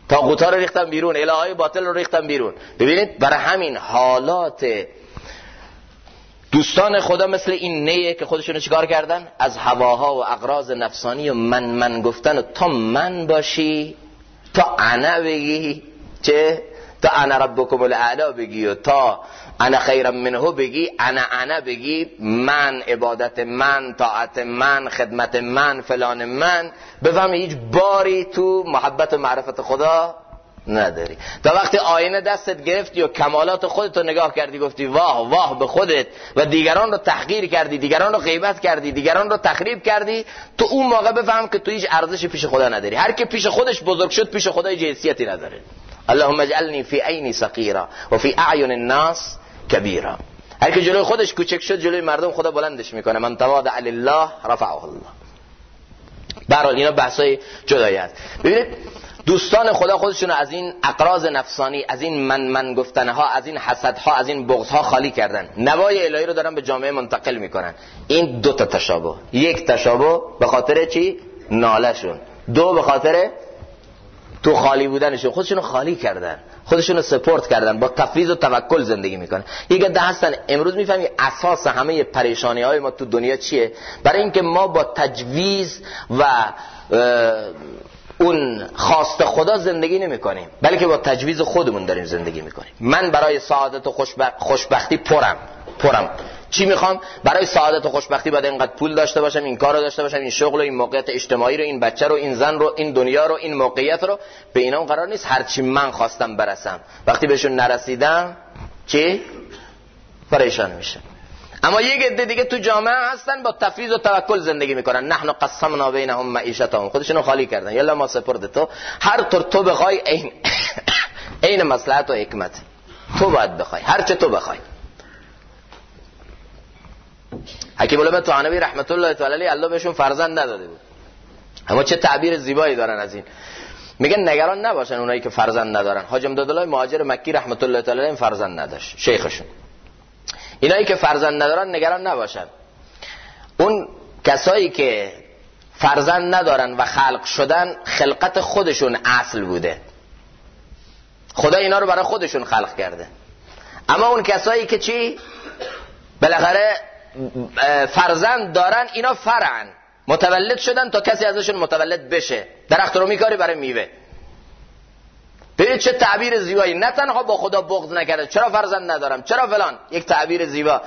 طاغوت ها رو ریختن بیرون الههای باطل رو ریختن بیرون ببینید حالات دوستان خدا مثل این نیه که خودشونو چیکار کردن؟ از هواها و اقراض نفسانی و من من گفتن و تا من باشی تا انا بگی. چه؟ تا انا ربکم الاعلا بگی و تا انا خیرم منه بگی انا انا بگی. من عبادت من طاعت من خدمت من فلان من. بفهمی هیچ باری تو محبت و معرفت خدا نداری. تا وقتی آینه دستت گرفتی و کمالات خودت رو نگاه کردی گفتی واه واه به خودت و دیگران رو تحقیر کردی دیگران رو غیبت کردی دیگران رو تخریب کردی تو اون موقع بفهم که تو هیچ ارزشی پیش خدا نداری. هر که پیش خودش بزرگ شد پیش خدا جنسیتی نداره. اللهم اجعلنی فی عینی صغیرا و فی اعین الناس کبیرا. هر که جلوی خودش کوچک شد جلوی مردم خدا بلندش می‌کنه. من تواضع لله رفعه الله. برحال اینا بحثای جدایی است ببینید دوستان خدا خودشون از این اقراض نفسانی از این من من گفتنها از این حسدها از این بغضها خالی کردن. نوای الهی رو دارن به جامعه منتقل می‌کنن. این دو تا تشابه. یک تشابه به خاطر چی؟ نالشون دو به خاطر تو خالی بودنشون. خودشونو خالی کردن. خودشونو سپورت کردن. با تفویض و توکل زندگی می‌کنن. یک ده هستن. امروز می‌فهمی اساس همه پریشانی های ما تو دنیا چیه؟ برای اینکه ما با تجویز و اون خواست خدا زندگی نمی کنیم بلکه با تجویز خودمون داریم زندگی می‌کنیم. من برای سعادت و خوشبختی پرم. پرم. چی می‌خوام؟ برای سعادت و خوشبختی باید اینقدر پول داشته باشم این کار داشته باشم این شغل و این موقعیت اجتماعی رو این بچه رو این زن رو این دنیا رو این موقعیت رو. به اینا قرار نیست هرچی من خواستم برسم. وقتی بهشون نرسیدم چی؟ پریشان میشه اما یک عده دیگه تو جامعه هستن با تفویض و توکل زندگی می‌کنن. نحن قسمنا بینهم معیشتهم. خودشونو خالی کردن. یلا ما سپرد تو. هر طور تو بخوای این عین مصلحت و حکمت. تو باید بخوای. هر چه تو بخوای. حکیم علامه توانوی رحمت الله تعالی الله بهشون فرزند نداده بود. اما چه تعبیر زیبایی دارن از این. میگن نگران نباشن اونایی که فرزند ندارن. حاج امدادالله مهاجر مکی رحمت الله تعالی این فرزند نداشت. شیخشون. اینایی که فرزند ندارن نگران نباشن. اون کسایی که فرزند ندارن و خلق شدن خلقت خودشون اصل بوده. خدا اینا رو برای خودشون خلق کرده. اما اون کسایی که چی؟ بالاخره فرزند دارن اینا فرعن. متولد شدن تا کسی ازشون متولد بشه. درخت رو میکاری برای میوه. ببینید چه تعبیر زیبایی. نه تنها با خدا بغض نکرده چرا فرزند ندارم؟ چرا فلان؟ یک تعبیر زیبا.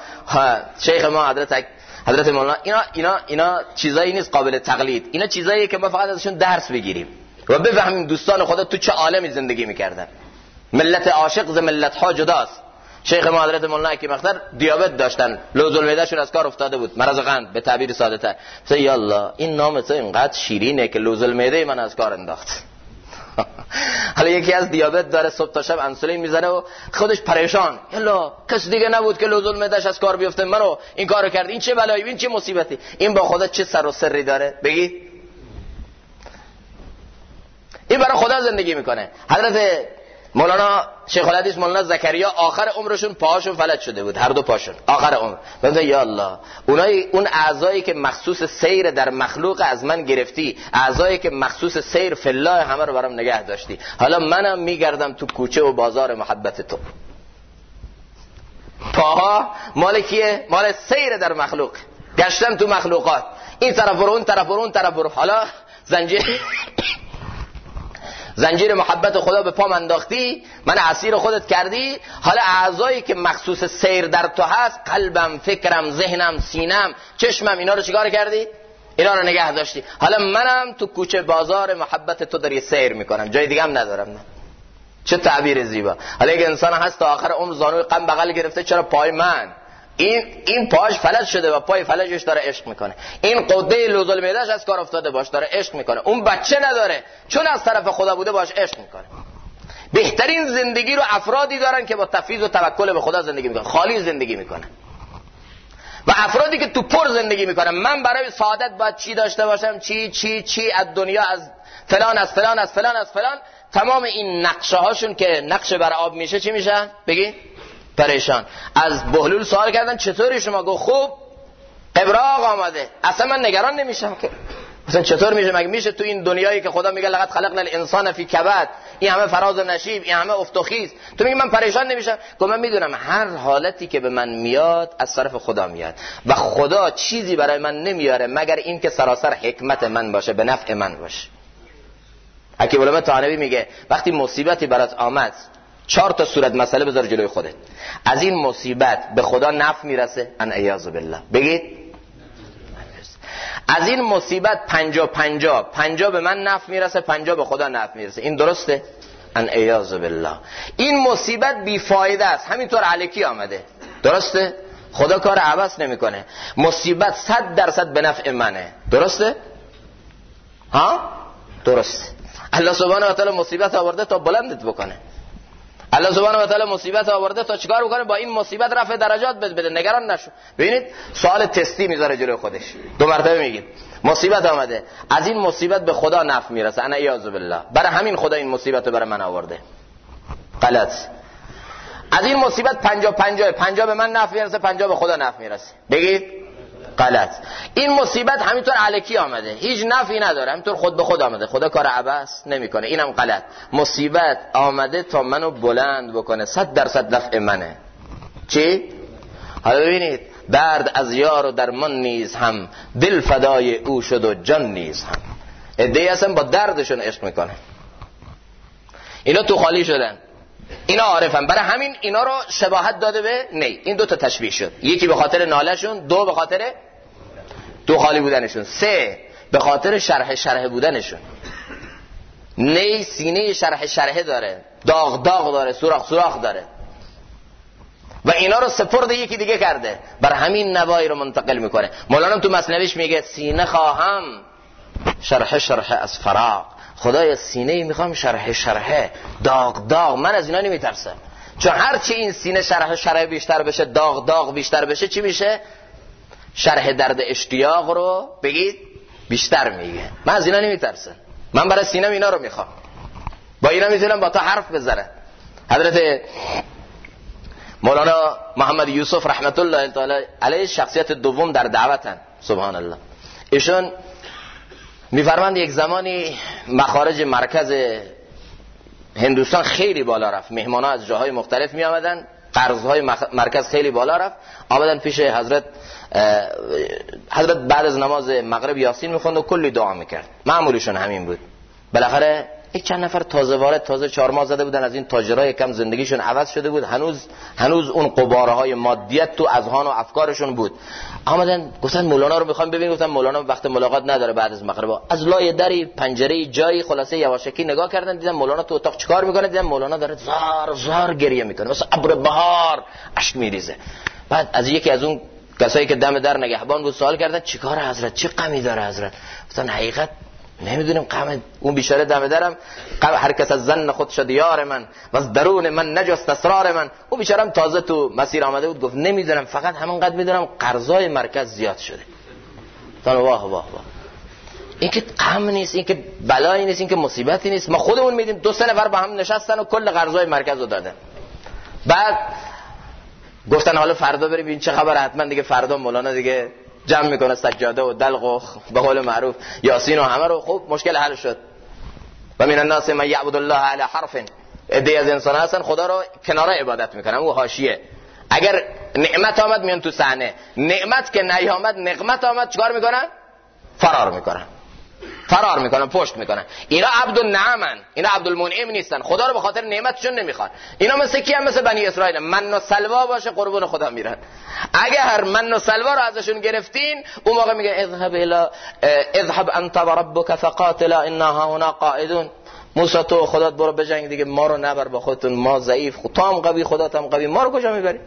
شیخ ما حضرت حضرت مولانا اینا اینا اینا چیزایی نیست قابل تقلید. اینا چیزایی که ما فقط ازشون درس بگیریم. و بفهمیم دوستان خدا تو چه عالمی زندگی می‌کردن. ملت عاشق ز ملت ها جداست. شیخ ما حضرت مولانا که مختار دیابت داشتن. لوزول معدهشون از کار افتاده بود. مرض قند به تعبیر ساده تر. یا الله این نام تو اینقدر شیرینه که معده من از کار انداخت. حالا یکی از دیابت داره صبح تا شب انسولین می‌زنه و خودش پریشان. یلا کس دیگه نبود که لوزول معدهش از کار بیفته. منو این کارو کرد. این چه بلایی؟ این چه مصیبتی؟ این با خدا چه سر و سری داره؟ بگی. این برای خدا زندگی می‌کنه. حضرت مولانا شیخ الحدیث مولانا زکریا آخر عمرشون پاهاشون فلج شده بود هر دو پاشون آخر عمر. بنده یا الله اونای اون اعضایی که مخصوص سیر در مخلوق از من گرفتی اعضایی که مخصوص سیر فلاح همه رو برام نگه داشتی. حالا منم میگردم تو کوچه و بازار محبت تو. پاها مال کیه؟ مال سیر در مخلوق. گشتم تو مخلوقات. این طرف برو اون طرف برو اون طرف برو. حالا زنجیر زنجیر محبت خدا به پام انداختی؟ من اسیر خودت کردی؟ حالا اعضایی که مخصوص سیر در تو هست قلبم فکرم ذهنم سینم چشمم اینا رو چیکار کردی؟ اینا رو نگه داشتی. حالا منم تو کوچه بازار محبت تو داری سیر می‌کنم. جای دیگه هم ندارم نه چه تعبیر زیبا. حالا یک انسان هست تا آخر عمر زانوی قم بغل گرفته چرا پای من؟ این این پاش فلج شده و پای فلجش داره عشق می‌کنه. این قده لوزل میدهش از کار افتاده باش داره عشق می‌کنه. اون بچه نداره چون از طرف خدا بوده باش عشق می‌کنه. بهترین زندگی رو افرادی دارن که با تفیض و توکل به خدا زندگی می‌کنن. خالی زندگی می‌کنن. و افرادی که تو پر زندگی می‌کنن. من برای سعادت باید چی داشته باشم؟ چی چی چی از دنیا از فلان از فلان از فلان از فلان. تمام این نقشه هاشون که نقشه بر آب میشه چی میشه؟ بگی؟ پریشان از بهلول سوال کردن چطوری شما؟ گفت خوب قبراق آمده. اصلا من نگران نمیشم که. مثلا چطور میشه؟ مگه میشه تو این دنیایی که خدا میگه لقد خلقنا الانسان فی کبد؟ این همه فراز و نشیب این همه افتخیز تو میگی من پریشان نمیشم؟ گفت من می‌دونم هر حالتی که به من میاد از طرف خدا میاد. و خدا چیزی برای من نمیاره مگر این که سراسر حکمت من باشه به نفع من باشه. حکیم علامه طانوی میگه وقتی مصیبتی برات آمد چهار تا صورت مسئله بذار جلوی خودت. از این مصیبت به خدا نفع می‌رسه. ان ایاذ بالله. بگید. از این مصیبت پنجا پنجا. پنجا به من نفع می‌رسه پنجا به خدا نفع می‌رسه. این درسته؟ ان ایاز بالله. این مصیبت بیفایده است. همینطور علکی آمده. درسته؟ خدا کار عوض نمی‌کنه. مصیبت صد درصد به نفع منه. درسته؟ ها؟ درست الله سبحانه و تعالی مصیبت آورده تا بلندت بکنه. الله سبحانه و تعالی مصیبت آورده تا چیکار بکنه؟ با این مصیبت رفع درجات بده. نگران نشو. ببینید سوال تستی می‌ذاره جلوی خودش. دو مرتبه میگید مصیبت آمده. از این مصیبت به خدا نفع می‌رسه. انا ایاذ بالله. برای همین خدا این مصیبت رو برای من آورده. غلط. از این مصیبت 50 50 50 به من نفع می‌رسه 50 به خدا نفع می‌رسه. بگید. غلط. این مصیبت همینطور علکی آمده. هیچ نفعی نداره. همینطور خود به خود آمده. خدا کار عباس نمی‌کنه. اینم غلط. مصیبت آمده تا منو بلند بکنه. صد درصد نفع منه. چی؟ حالا ببینید. درد از یار و درمان نیز هم. دل فدای او شد و جان نیز هم. ادهی اصلا با دردشون عشق می‌کنه. اینا تو خالی شدن. اینا عارفن. برای همین اینا رو شباهت داده به نه این دو تا تشبیه شد. یکی به خاطر نالشون دو به خاطر دو خالی بودنشون. سه به خاطر شرح شرح بودنشون. نی سینه شرح شرحه داره. داغ داغ داره. سوراخ سوراخ داره. و اینا رو سپرد یکی دیگه کرده. بر همین نوایی رو منتقل می‌کنه. مولانا تو مصنویش میگه سینه خواهم. شرح شرح از فراق خدای سینه می‌خوام شرح شرحه داغ داغ. من از اینا نمیترسم. چون هرچی این سینه شرح شرح بیشتر بشه داغ داغ بیشتر بشه چی میشه؟ شرح درد اشتیاق رو بگید بیشتر میگه. من از اینا نمیترسم. من برای سینم اینا رو می‌خوام. با اینا می‌تونم با تا حرف بزنم. حضرت مولانا محمد یوسف رحمت الله تعالی علیه شخصیت دوم در دعوتن. سبحان الله ایشون میفرمند یک زمانی مخارج مرکز هندوستان خیلی بالا رفت. مهمان از جاهای مختلف می آمدن قرضهای مرکز خیلی بالا رفت. آمدن پیش حضرت حضرت بعد از نماز مغرب یاسین می‌خوند و کلی دعا می‌کرد. معمولیشون همین بود. بالاخره یک چند نفر تازه وارد تازه چهار ماه زده بودن از این تاجرای کم زندگیشون عوض شده بود. هنوز هنوز اون قباره های مادیت تو اذهان و افکارشون بود. آمدن گفتن مولانا رو می‌خوام ببین گفتن مولانا وقت ملاقات نداره بعد از مغرب. از لای دری پنجره جایی خلاصه یواشکی نگاه کردن دیدن مولانا تو اتاق چیکار می‌کنه؟ دیدن مولانا داره زار زار گریه می‌کنه. مثل ابر بهار اشک میریزه. بعد از یکی از اون کسایی که دم در نگهبان بود سوال کردن چیکار حضرت؟ چی غمی داره حضرت؟ گفتن حقیقت نمی‌دونیم قم اون بیچاره دم درم هر کس از زن خود شد یار من. و از درون من نجست اسرار من. اون بیچارم تازه تو مسیر آمده بود گفت نمی‌دونم فقط همونقدر می‌دونم قرضای مرکز زیاد شده. تا واه واه واه این که غم نیست این که بلایی نیست این که مصیبتی نیست. ما خودمون میدیم دو سه نفر با هم نشستن و کل قرضای مرکز رو دادن. بعد گفتن حالا فردا بریم این چه خبر؟ حتما دیگه فردا مولانا دیگه جمع می‌کنه سجاده و دلق و به قول معروف یاسین و همه رو. خوب مشکل حل شد. و من الناس من یعبد الله علی حرف. ادی از انسان هستن خدا رو کناره عبادت می‌کنن. او حاشیه. اگر نعمت آمد میان تو صحنه. نعمت که نیامد نقمت آمد چیکار می‌کنن؟ فرار می‌کنن. فرار می‌کنن پشت می‌کنن. اینا عبد النعمن اینا عبد المنعم نیستن. خدا رو به خاطر نعمتشون نمی‌خوان. اینا مثل کی هم؟ مثل بنی اسرائیل. من و سلوا باشه قربون خدا میرن. اگر من و سلوا رو ازشون گرفتین اون موقع میگه اذهب الى اذهب انت و ربك فقاتلا انها هنا قائدون موسی تو خودت برو بجنگ دیگه. ما رو نبر با خودتون ما ضعیف. تو هم قوی خودت هم قوی. ما رو کجا می‌بری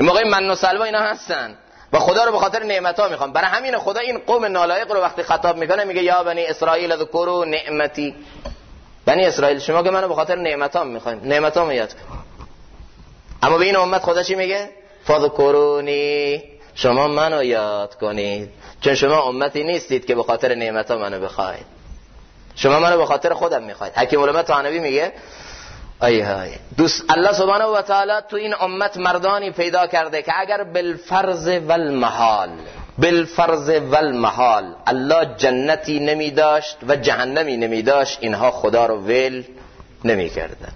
این موقع من و سلوا اینا هستن. و خدا رو به خاطر نعمت ها می‌خوام. برای همین خدا این قوم نالایق رو وقتی خطاب می‌کنه میگه یا بنی اسرائیل ذکروا نعمتی. بنی اسرائیل شما که منو به خاطر نعمت ها می‌خوایم نعمت ها یاد اما به این امت خدا چی میگه؟ فذکرونی شما منو یاد کنید. چون شما امتی نیستید که به خاطر نعمت ها منو بخواید. شما منو به خاطر خودم می‌خواید. حکیم علماء تانوی میگه ای های. دوست الله سبحانه و تعالی تو این امت مردانی پیدا کرده که اگر بالفرض و المحال بالفرض و المحال الله جنتی نمی داشت و جهنمی نمی داشت اینها خدا رو ول نمی کردن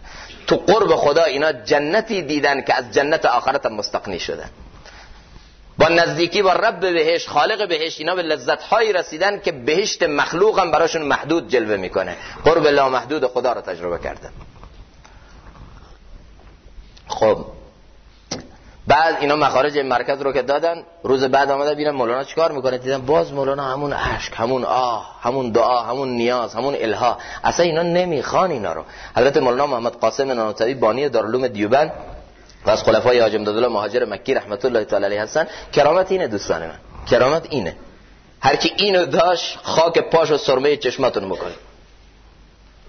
تو قرب خدا اینا جنتی دیدن که از جنت آخرت مستقنی شدن. با نزدیکی با رب بهش خالق بهش اینا به لذت هایی رسیدن که بهشت مخلوق هم براشون محدود جلوه می‌کنه. قرب محدود خدا رو تجربه کردن. خب. بعد اینا مخارج مرکز رو که دادن روز بعد آمده بینم مولانا چیکار می‌کنه؟ دیدم باز مولانا همون عشق همون آه همون دعا همون نیاز همون الها. اصلا اینا نمی‌خوان اینا رو. حضرت مولانا محمد قاسم نانوتوی بانی دارالعلوم دیوبند و از خلفای حاج امدادالله مهاجر مکی رحمت الله تعالی علیه هستن. کرامت اینه دوستان من. کرامت اینه. هر کی اینو داشت خاک پاش و سرمه چشماتون بکنه.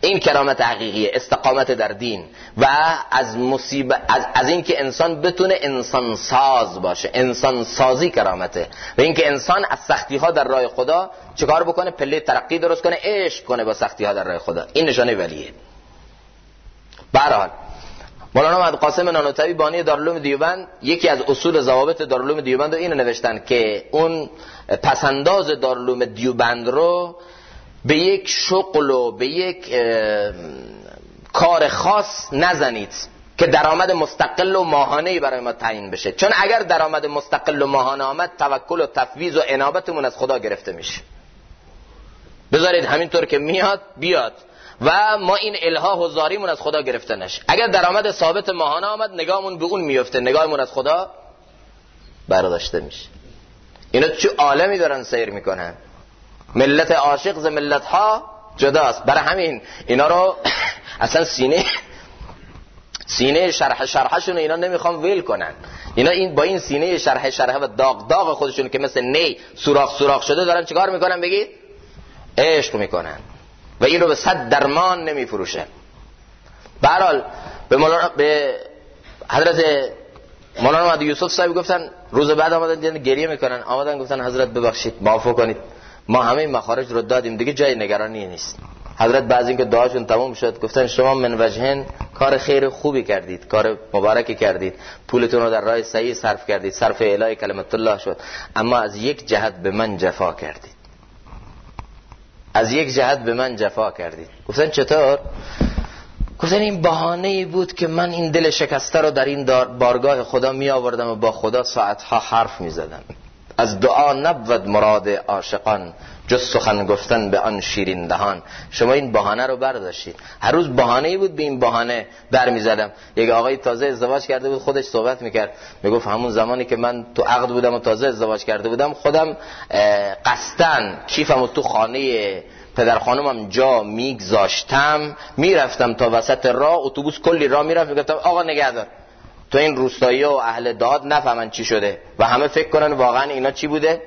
این کرامت حقیقیه استقامت در دین. و از مصیبت از, از اینکه انسان بتونه انسان ساز باشه انسان سازی کرامته. و اینکه انسان از سختی ها در راه خدا چکار بکنه؟ پله ترقی درست کنه عشق کنه با سختی ها در راه خدا. این نشانه ولیه. برحال مولانا محمد قاسم نانوتوی بانی دارالعلوم دیوبند یکی از اصول ضوابط دارالعلوم دیوبند رو اینو نوشتن که اون پسنداز دارالعلوم دیوبند رو به یک شغل و به یک کار خاص نزنید که درآمد مستقل و ماهانه برای ما تعیین بشه. چون اگر درآمد مستقل و ماهانه آمد توکل و تفویض و انابتمون از خدا گرفته میشه. بذارید همینطور که میاد بیاد. و ما این الها و زاریمون از خدا گرفته نشه. اگر درآمد ثابت ماهانه آمد نگاهمون به اون میفته. نگاهمون از خدا برداشته میشه. اینا چه عالمی دارن سیر می‌کنن؟ ملت عاشق ز ملت ها جداست. برای همین اینا رو اصلا سینه سینه شرح شرحشون اینا نمی‌خوام ویل کنن. اینا این با این سینه شرح شرح و داغ داغ خودشون که مثل نی سوراخ سوراخ شده دارن چیکار می‌کنن بگید عشق می‌کنن. و این رو به صد درمان نمیفروشه برحال به مولانا به حضرت مولانا محمد یوسف صاحب گفتن روز بعد آمدن گریه می‌کنن. آمدن گفتن حضرت ببخشید معفو کنید. ما همه مخارج رو دادیم دیگه جای نگرانی نیست. حضرت بعد اینکه دعاشون تموم شد گفتن شما من وجهن کار خیر خوبی کردید کار مبارکی کردید پولتون رو در راه صحیح صرف کردید صرف الهی کلمت الله شد. اما از یک جهت به من جفا کردید. از یک جهت به من جفا کردید. گفتن چطور؟ گفتن این بهانه بود که من این دل شکسته رو در این بارگاه خدا می آوردم و با خدا ساعتها حرف می زدم از دعا نبود مراد عاشقان جز سخن گفتن به آن شیرین دهان. شما این بهانه رو برداشتید. هر روز بهانه ای بود به این بهانه در می‌زدم یک آقای تازه ازدواج کرده بود خودش صحبت می‌کرد. می‌گفت همون زمانی که من تو عقد بودم و تازه ازدواج کرده بودم خودم قصدن کیفم و تو خانه پدر خانمم جا میگذاشتم می‌رفتم تا وسط راه اتوبوس کلی راه می‌رفت می‌گفتم آقا نگهدار. تو این روستایی و اهل داد نفهمن چی شده و همه فکر کنن واقعا اینا چی بوده؟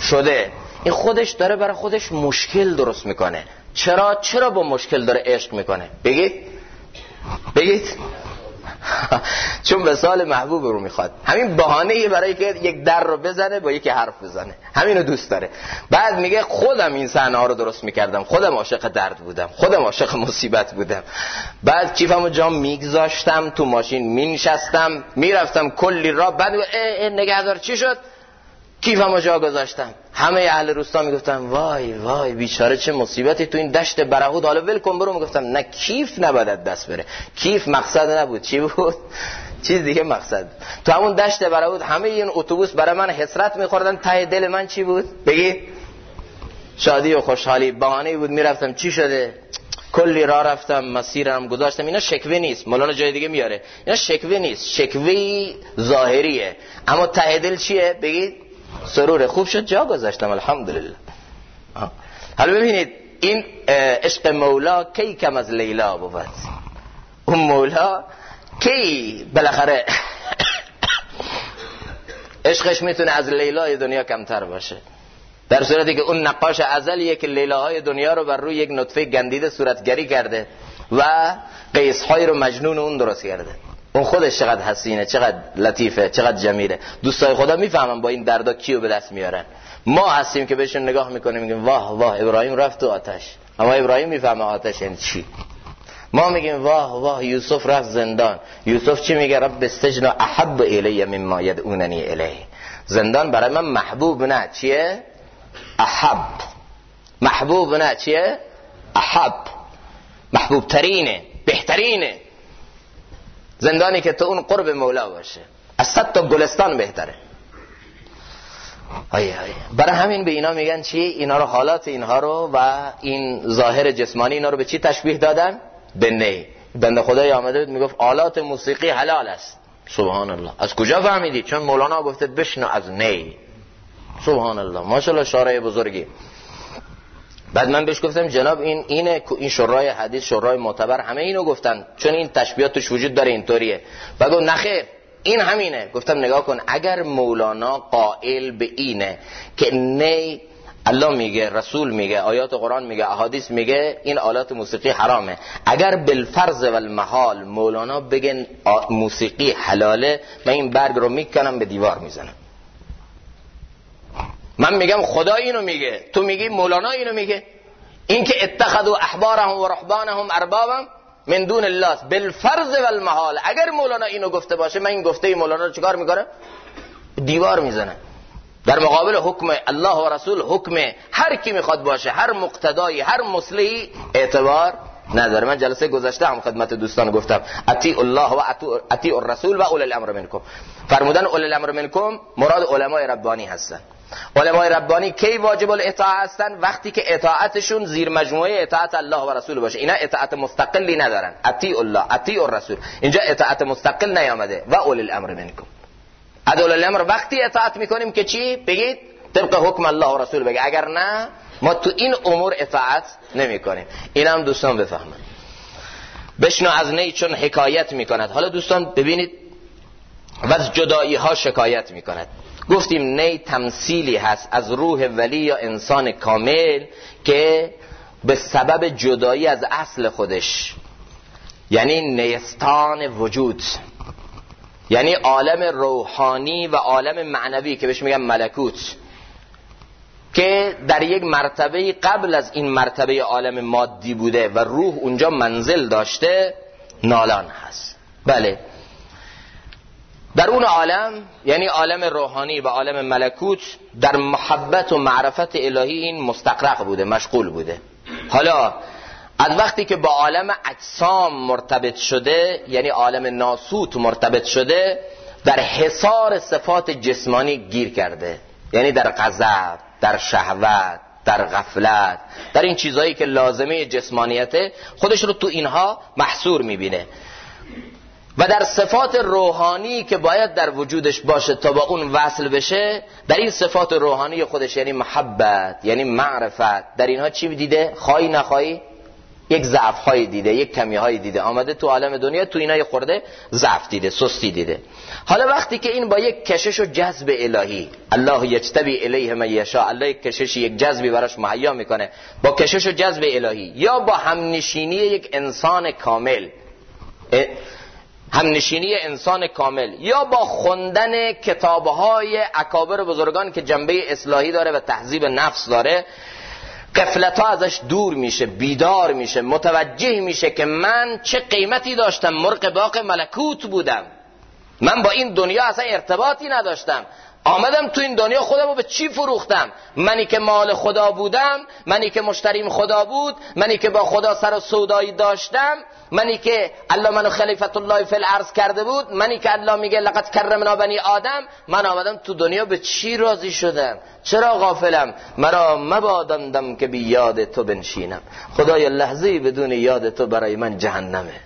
شده. این خودش داره برای خودش مشکل درست می‌کنه. چرا؟ چرا با مشکل داره عشق می‌کنه؟ بگید. بگید. چون به سال محبوب رو می‌خواد. همین بهانه برای که یک در رو بزنه با یک حرف بزنه. همینو دوست داره. بعد میگه خودم این صحنه ها رو درست می‌کردم. خودم عاشق درد بودم. خودم عاشق مصیبت بودم. بعد کیفمو جام میگذاشتم تو ماشین مینشستم می‌رفتم کلی را بعد نگهدار چی شد؟ کیفمو جا گذاشتم همه اهل روستا می‌گفتن وای وای بیچاره چه مصیبتی تو این دشت برهود. حالا ول کن برو می‌گفتم نه کیف نباید دست بره. کیف مقصد نبود. چی بود؟ چیز دیگه مقصد. تو همون دشت برهود همه این اتوبوس برای من حسرت میخوردن. ته دل من چی بود؟ بگی. شادی و خوشحالی بهانه بود. می‌رفتم. چی شده؟ کلی را رفتم. مسیرم گذاشتم. اینا شکوه نیست. مولانا جای دیگه میاره. اینا شکوه نیست. شکوه ظاهریه. اما ته دل چیه؟ بگید. سرور خوب شد جا گذاشتم الحمدلله. حالا ببینید این عشق مولا کی کم از لیلا بود؟ اون مولا کی؟ بالاخره عشقش می‌تونه از لیلای دنیا کمتر باشه. در صورتی که اون نقاش ازلیه که لیلاهای دنیا رو بر روی یک نطفه گندیده صورتگری کرده و قیسهای رو مجنون اون درست کرده. اون خودش چقدر حسینه چقدر لطیفه چقدر جمیله. دوستای خدا می‌فهمن با این دردا کیو به دست میارن. ما هستیم که بهشون نگاه می‌کنیم میگیم واه واه ابراهیم رفت تو آتش. اما ابراهیم می‌فهمه آتش یعنی چی. ما میگیم واه واه یوسف رفت زندان. یوسف چی میگه؟ رب استجنا احب الی مما یدعوننی الیه. زندان برای من محبوب نه. چیه؟ احب. محبوب نه. چیه؟ احب. محبوب ترینه بهترینه. زندانی که تو اون قرب مولا باشه. از صد تا گلستان بهتره. آیه آیه. برای همین به اینا میگن چی؟ اینا رو حالات اینها رو و این ظاهر جسمانی اینا رو به چی تشبیه دادن؟ به نی. بنده خدای آمده بود می‌گفت آلات موسیقی حلال است. سبحان الله از کجا فهمیدی؟ چون مولانا گفته بشنو از نی. سبحان الله ماشاءالله شارع بزرگی. بعد من بهش گفتم جناب این اینه این شورای حدیث شورای معتبر همه اینو گفتن چون این تشبیهات توش وجود داره اینطوریه. بعد گفت نخیر این همینه. گفتم نگاه کن اگر مولانا قائل به اینه که نی الله میگه رسول میگه آیات قرآن میگه احادیث میگه این آلات موسیقی حرامه. اگر بالفرض و المحال مولانا بگن موسیقی حلاله من این برگ رو می‌کنم به دیوار می‌زنم. من میگم خدا اینو میگه تو میگی مولانا اینو میگه. این که اتخذوا احبارهم و رحبانهم اربابا من دون الله بالفرض و المحال اگر مولانا اینو گفته باشه من این گفته مولانا رو چیکار می‌کنه دیوار می‌زنه در مقابل حکم الله و رسول حکم هر کی می‌خواد باشه هر مقتدایی هر مصلحی اعتبار نداره. من جلسه گذشته هم خدمت دوستان گفتم اطیع الله و اطیع الرسول و اول الامر منکم. فرمودن اول الامر منکم مراد علمای ربانی هستن. علمای ربانی کی واجب الاطاعه هستن؟ وقتی که اطاعتشون زیر مجموعه اطاعت الله و رسول باشه. اینا اطاعت مستقلی ندارن. اطیع الله اطیع الرسول. اینجا اطاعت مستقل نیامده. و اول الامر منکم. عدل الامر وقتی اطاعت می‌کنیم که چی؟ بگید طبق حکم الله و رسول بگید. اگر نه ما تو این امور اطاعت نمی کنیم این هم دوستان بفهمن. بشنو از نی چون حکایت می‌کند. حالا دوستان ببینید و از جدایی ها شکایت می‌کند. گفتیم نی تمثیلی هست از روح ولی یا انسان کامل که به سبب جدایی از اصل خودش یعنی نیستان وجود یعنی عالم روحانی و عالم معنوی که بهش میگن ملکوت که در یک مرتبه قبل از این مرتبه عالم مادی بوده و روح اونجا منزل داشته نالان هست. بله. در اون عالم یعنی عالم روحانی و عالم ملکوت در محبت و معرفت الهی این مستقرق بوده مشغول بوده. حالا از وقتی که با عالم اجسام مرتبط شده یعنی عالم ناسوت مرتبط شده در حصار صفات جسمانی گیر کرده. یعنی در غضب در شهوت در غفلت در این چیزهایی که لازمه جسمانیته خودش رو تو اینها محصور می‌بینه. و در صفات روحانی که باید در وجودش باشه تا با اون وصل بشه در این صفات روحانی خودش یعنی محبت یعنی معرفت. در اینها چی دیده؟ خواهی نخواهی؟ یک ضعف های دیده یک کمی های دیده. آمده تو عالم دنیا تو اینا خورده ضعف دیده سستی دیده. حالا وقتی که این با یک کشش و جذب الهی الله یجتبی الیه من یشاء الله یک کشش یک جذبی براش مهیا می‌کنه با کشش و جذب الهی یا با همنشینی یک انسان کامل همنشینی انسان کامل. یا با خوندن کتابهای اکابر بزرگان که جنبه اصلاحی داره و تحذیب نفس داره قفلت ها ازش دور میشه بیدار میشه متوجه میشه که من چه قیمتی داشتم مرق باق ملکوت بودم. من با این دنیا اصلا ارتباطی نداشتم. آمدم تو این دنیا خودم رو به چی فروختم؟ منی که مال خدا بودم منی که مشتریم خدا بود منی که با خدا سر و سودایی داشتم منی که الله منو خلیفت الله فی الارض کرده بود منی که الله میگه لقد کرمنا بنی آدم. من آمدم تو دنیا به چی راضی شدم؟ چرا غافلم؟ مرا مبادندم که بی یاد تو بنشینم. خدای لحظه بدون یاد تو برای من جهنمه.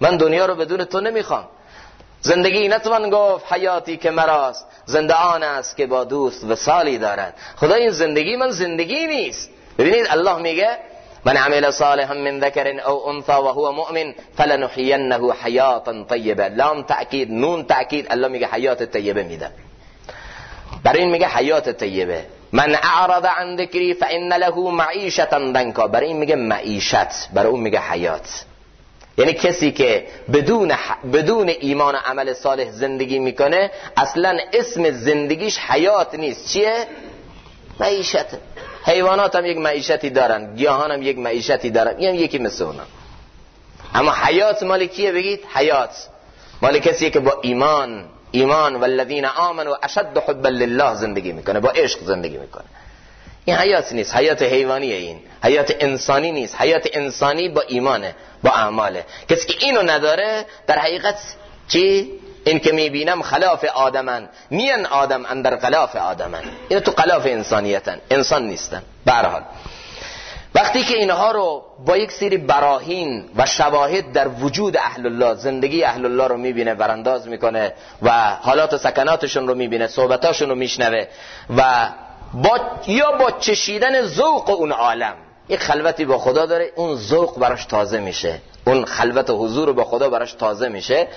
من دنیا رو بدون تو نمی‌خوام. زندگی نتوان گفت حیاتی که مراست. زنده آن است که با دوست و سالی دارد. خدا این زندگی من زندگی نیست. ببینید الله میگه من عمل صالحا من ذکر او انثى وهو مؤمن فلنحيينه حیاتا طیبه. لام تأکید نون تأکید الله میگه حیات طیبه میده. برای این میگه حیات طیبه. من اعرض عن ذکری فان له معیشتا ضنکا. برای این میگه معیشت برای اون میگه حیات. یعنی کسی که بدون, بدون ایمان و عمل صالح زندگی می‌کنه اصلا اسم زندگیش حیات نیست. چیه؟ معیشت. حیوانات هم یک معیشتی دارن گیاهان هم یک معیشتی دارن هم یکی مثل اونا. اما حیات مال کیه بگید؟ حیات. مال کسی که با ایمان ایمان والذین آمنوا اشد حبا لله زندگی می‌کنه با عشق زندگی می‌کنه. این حیات نیست. حیات حیوانیه این. حیات انسانی نیست. حیات انسانی با ایمانه با اعماله. کسی که اینو نداره در حقیقت چی؟ این که می‌بینم خلاف آدمن. میان آدم اندر خلاف آدمن. این تو خلاف انسانیتن. انسان نیستن. برحال وقتی که اینها رو با یک سری براهین و شواهد در وجود اهل الله زندگی اهل الله رو می‌بینه ورانداز می‌کنه و حالات و سکناتشون رو می‌بینه صحبتاشون رو میشنوه و با یا با چشیدن ذوق اون عالم. یک خلوتی با خدا داره اون ذوق براش تازه میشه. اون خلوت حضور با خدا براش تازه میشه.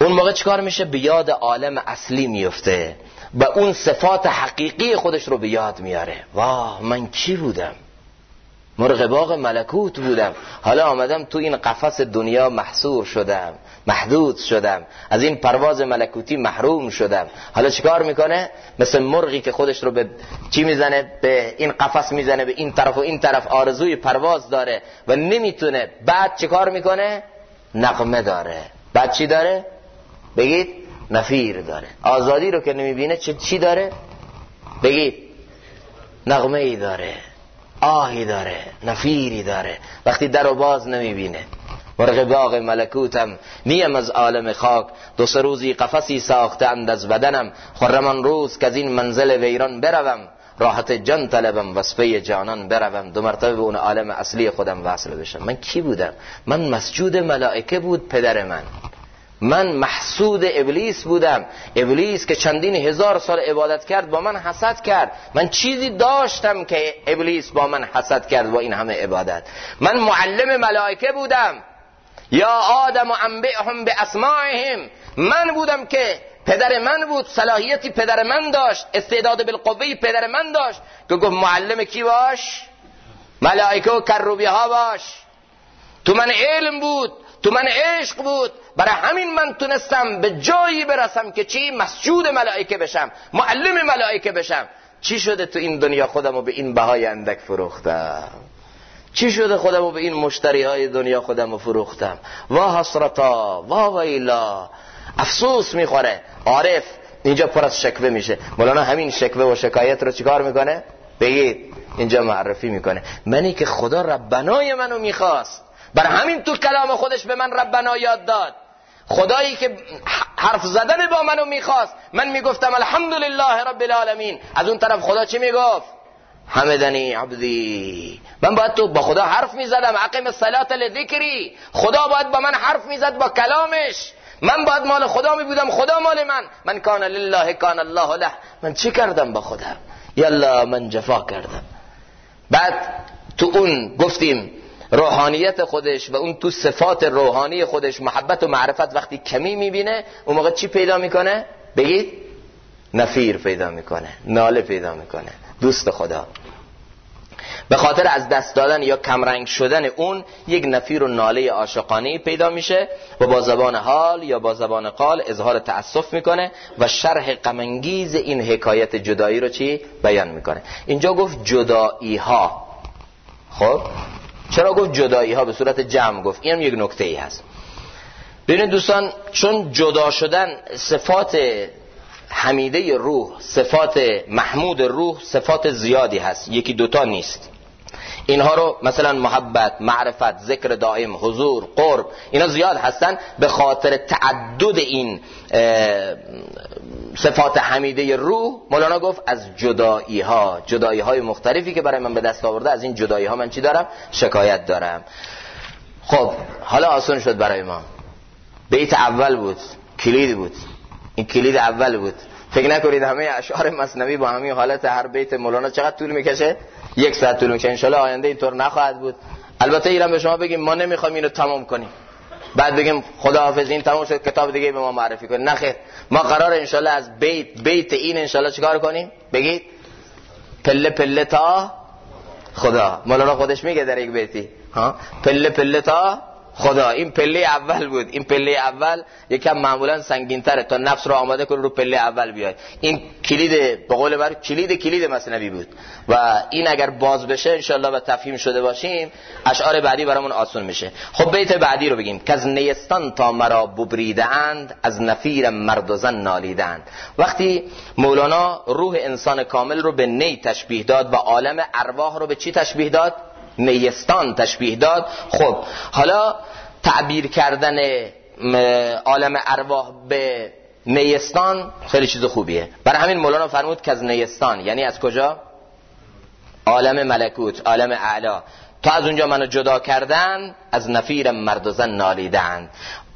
اون موقع چکار میشه؟ به یاد عالم اصلی میفته. و اون صفات حقیقی خودش رو به یاد میاره. واه من کی بودم؟ مرغ باغ ملکوت بودم. حالا آمدم تو این قفس دنیا محصور شدم محدود شدم. از این پرواز ملکوتی محروم شدم. حالا چیکار می‌کنه؟ مثل مرغی که خودش رو به چی می‌زنه؟ به این قفس می‌زنه به این طرف و این طرف آرزوی پرواز داره و نمی‌تونه. بعد چیکار می‌کنه؟ نقمه داره. بعد چی داره؟ بگید نفیر داره. آزادی رو که نمی‌بینه چی داره؟ بگید نغمه ای داره. آهی داره نفیری داره. وقتی در و باز نمی‌بینه. مرغ باغ ملکوتم نیم از عالم خاک. دو سه روزی قفسی ساختند از بدنم. خرمان روز که از این منزل ویران بروم. راحت جان طلبم وصفه جانان بروم. دو مرتبه به اون عالم اصلی خودم وصل بشم. من کی بودم؟ من مسجود ملائکه بود پدر من. من محسود ابلیس بودم. ابلیس که چندین هزار سال عبادت کرد با من حسد کرد. من چیزی داشتم که ابلیس با من حسد کرد با این همه عبادت. من معلم ملائکه بودم. یا آدم و انبئهم به اسماعهم من بودم که پدر من بود صلاحیتی پدر من داشت استعداد بالقوه پدر من داشت. که گفت معلم کی باش؟ ملائکه و کروبی ها باش. تو من علم بود. تو من عشق بود. برای همین من تونستم به جایی برسم که چی؟ مسجود ملائکه بشم. معلم ملائکه بشم. چی شده تو این دنیا خودمو به این بهای اندک فروختم؟ چی شده خودمو به این مشتری های دنیا خودمو فروختم؟ وا حسرتا وا ویلا. افسوس می‌خوره. عارف اینجا پر از شکوه میشه. مولانا همین شکوه و شکایت رو چیکار می‌کنه؟ بگید. اینجا معرفی می‌کنه. منی که خدا ربنای منو می‌خواست. بر همین تو کلام خودش به من ربنا یاد داد. خدایی که حرف زدن با منو می‌خواست من می‌گفتم الحمدلله رب العالمین. از اون طرف خدا چی می‌گفت؟ حمدنی عبدی. من باید تو با خدا حرف می‌زدم عقیم الصلاة لذکری. خدا باید با من حرف می‌زد با کلامش. من باید مال خدا می بودم خدا مال من. من کان لله کان الله له. من چی کردم با خدا؟ یلا من جفا کردم. بعد تو اون گفتیم روحانیت خودش و اون تو صفات روحانی خودش محبت و معرفت وقتی کمی می‌بینه اون موقع چی پیدا می‌کنه؟ بگید نفیر پیدا می‌کنه ناله پیدا می‌کنه. دوست خدا. به خاطر از دست دادن یا کمرنگ شدن اون یک نفیر و ناله عاشقانه پیدا میشه و با زبان حال یا با زبان قال اظهار تأسف می‌کنه و شرح غمانگیز این حکایت جدایی رو چی؟ بیان می‌کنه. اینجا گفت جدایی ها خب؟ چرا گفت جدایی ها به صورت جمع گفت؟ این یک نکته ای هست. ببینید دوستان چون جدا شدن صفات حمیده روح صفات محمود روح صفات زیادی هست. یکی دوتا نیست. اینها رو مثلا محبت معرفت ذکر دائم حضور قرب اینا زیاد هستن به خاطر تعدد این صفات حمیده روح. مولانا گفت از جدایی ها جدایی های مختلفی که برای من به دست آورده از این جدایی ها من چی دارم؟ شکایت دارم. خب حالا آسان شد برای ما. بیت اول بود کلید بود. این کلید اول بود. فکر نکنید همه اشعار مصنوی با همین حالت هر بیت مولانا چقدر طول می‌کشه؟ یک ساعت طول می‌کشه. انشالله آینده اینطور نخواهد بود. البته ایران به شما بگیم ما نمی‌خوایم اینو تمام کنیم. بعد بگیم خداحافظ این تمام شد کتاب دیگه به ما معرفی کنیم نخیر ما قرار انشالله از بیت بیت این انشالله چیکار کنیم؟ بگید پله پله تا خدا. مولانا خودش میگه در یک بیتی. ها؟ پله پله تا خدا. این پله اول بود. این پله اول یکم معمولا سنگین تره تا نفس رو آماده کنه رو پله اول بیاد این کلید به قول بر کلید کلید مصنوی بود. و این اگر باز بشه انشالله و تفهیم شده باشیم اشعار بعدی برامون آسون میشه. خب بیت بعدی رو بگیم. که از نیستان تا مرا ببریده اند از نفیر مرد و زن نالیدند وقتی مولانا روح انسان کامل رو به نی تشبیه داد و عالم ارواح رو به چی تشبیه داد؟ نیستان تشبیه داد. خب حالا تعبیر کردن عالم ارواح به نیستان خیلی چیز خوبیه. برای همین مولانا فرمود که از نیستان یعنی از کجا؟ عالم ملکوت عالم اعلا تا از اونجا منو جدا کردن از نفیر مرد و زن نالیدن.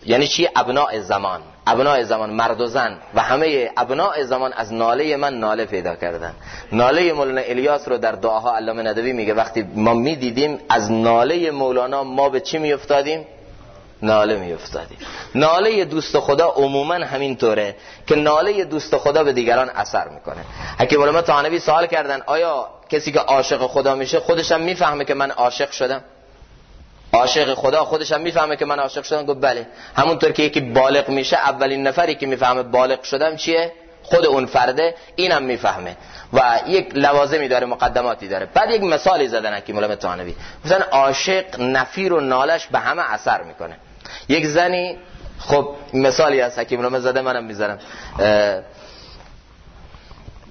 یعنی چی؟ ابناء زمان. ابناء زمان مرد و زن. و همه ابناء زمان از ناله من ناله پیدا کردن. ناله مولانا الیاس رو در دعاها علامه ندوی میگه وقتی ما می‌دیدیم از ناله مولانا ما به چی میافتادیم؟ ناله میافتادیم. ناله دوست خدا عموما همینطوره که ناله دوست خدا به دیگران اثر می‌کنه. حکیم علما تانوی سوال کردن آیا کسی که عاشق خدا میشه خودشم می‌فهمه که من عاشق شدم؟ عاشق خدا خودش هم می‌فهمه که من عاشق شدم. گفت بله. همونطور که یکی بالغ میشه اولین نفری که می‌فهمه بالغ شدم چیه؟ خود اون فرده. اینم می‌فهمه. و یک لوازمی داره مقدماتی داره. بعد یک مثالی زدن حکیم علامه طحاوی مثلا عاشق نفیر و نالش به همه اثر می‌کنه. یک زنی خب مثالی از حکیم علامه زده منم می‌ذارم.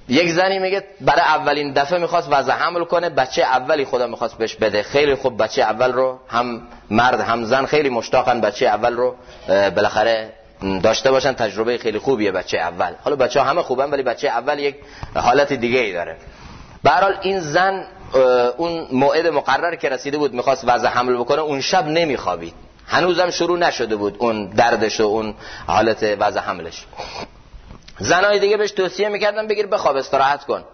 یک زنی میگه برای اولین دفعه می‌خواست وضع حمل کنه بچه اولی خدا می‌خواست بهش بده. خیلی خوب بچه اول رو هم مرد هم زن خیلی مشتاقن بچه اول رو بالاخره داشته باشن. تجربه خیلی خوبیه بچه اول. حالا بچه همه خوبن ولی بچه اول یک حالت دیگه ای داره. به این زن اون موعد مقرر که رسیده بود می‌خواست وضع حمل بکنه اون شب نمیخوابید. هنوزم شروع نشده بود اون دردش و اون حالت وضع حملش. زنای دیگه بهش توصیه می‌کردن بگیر بخواب استراحت کن.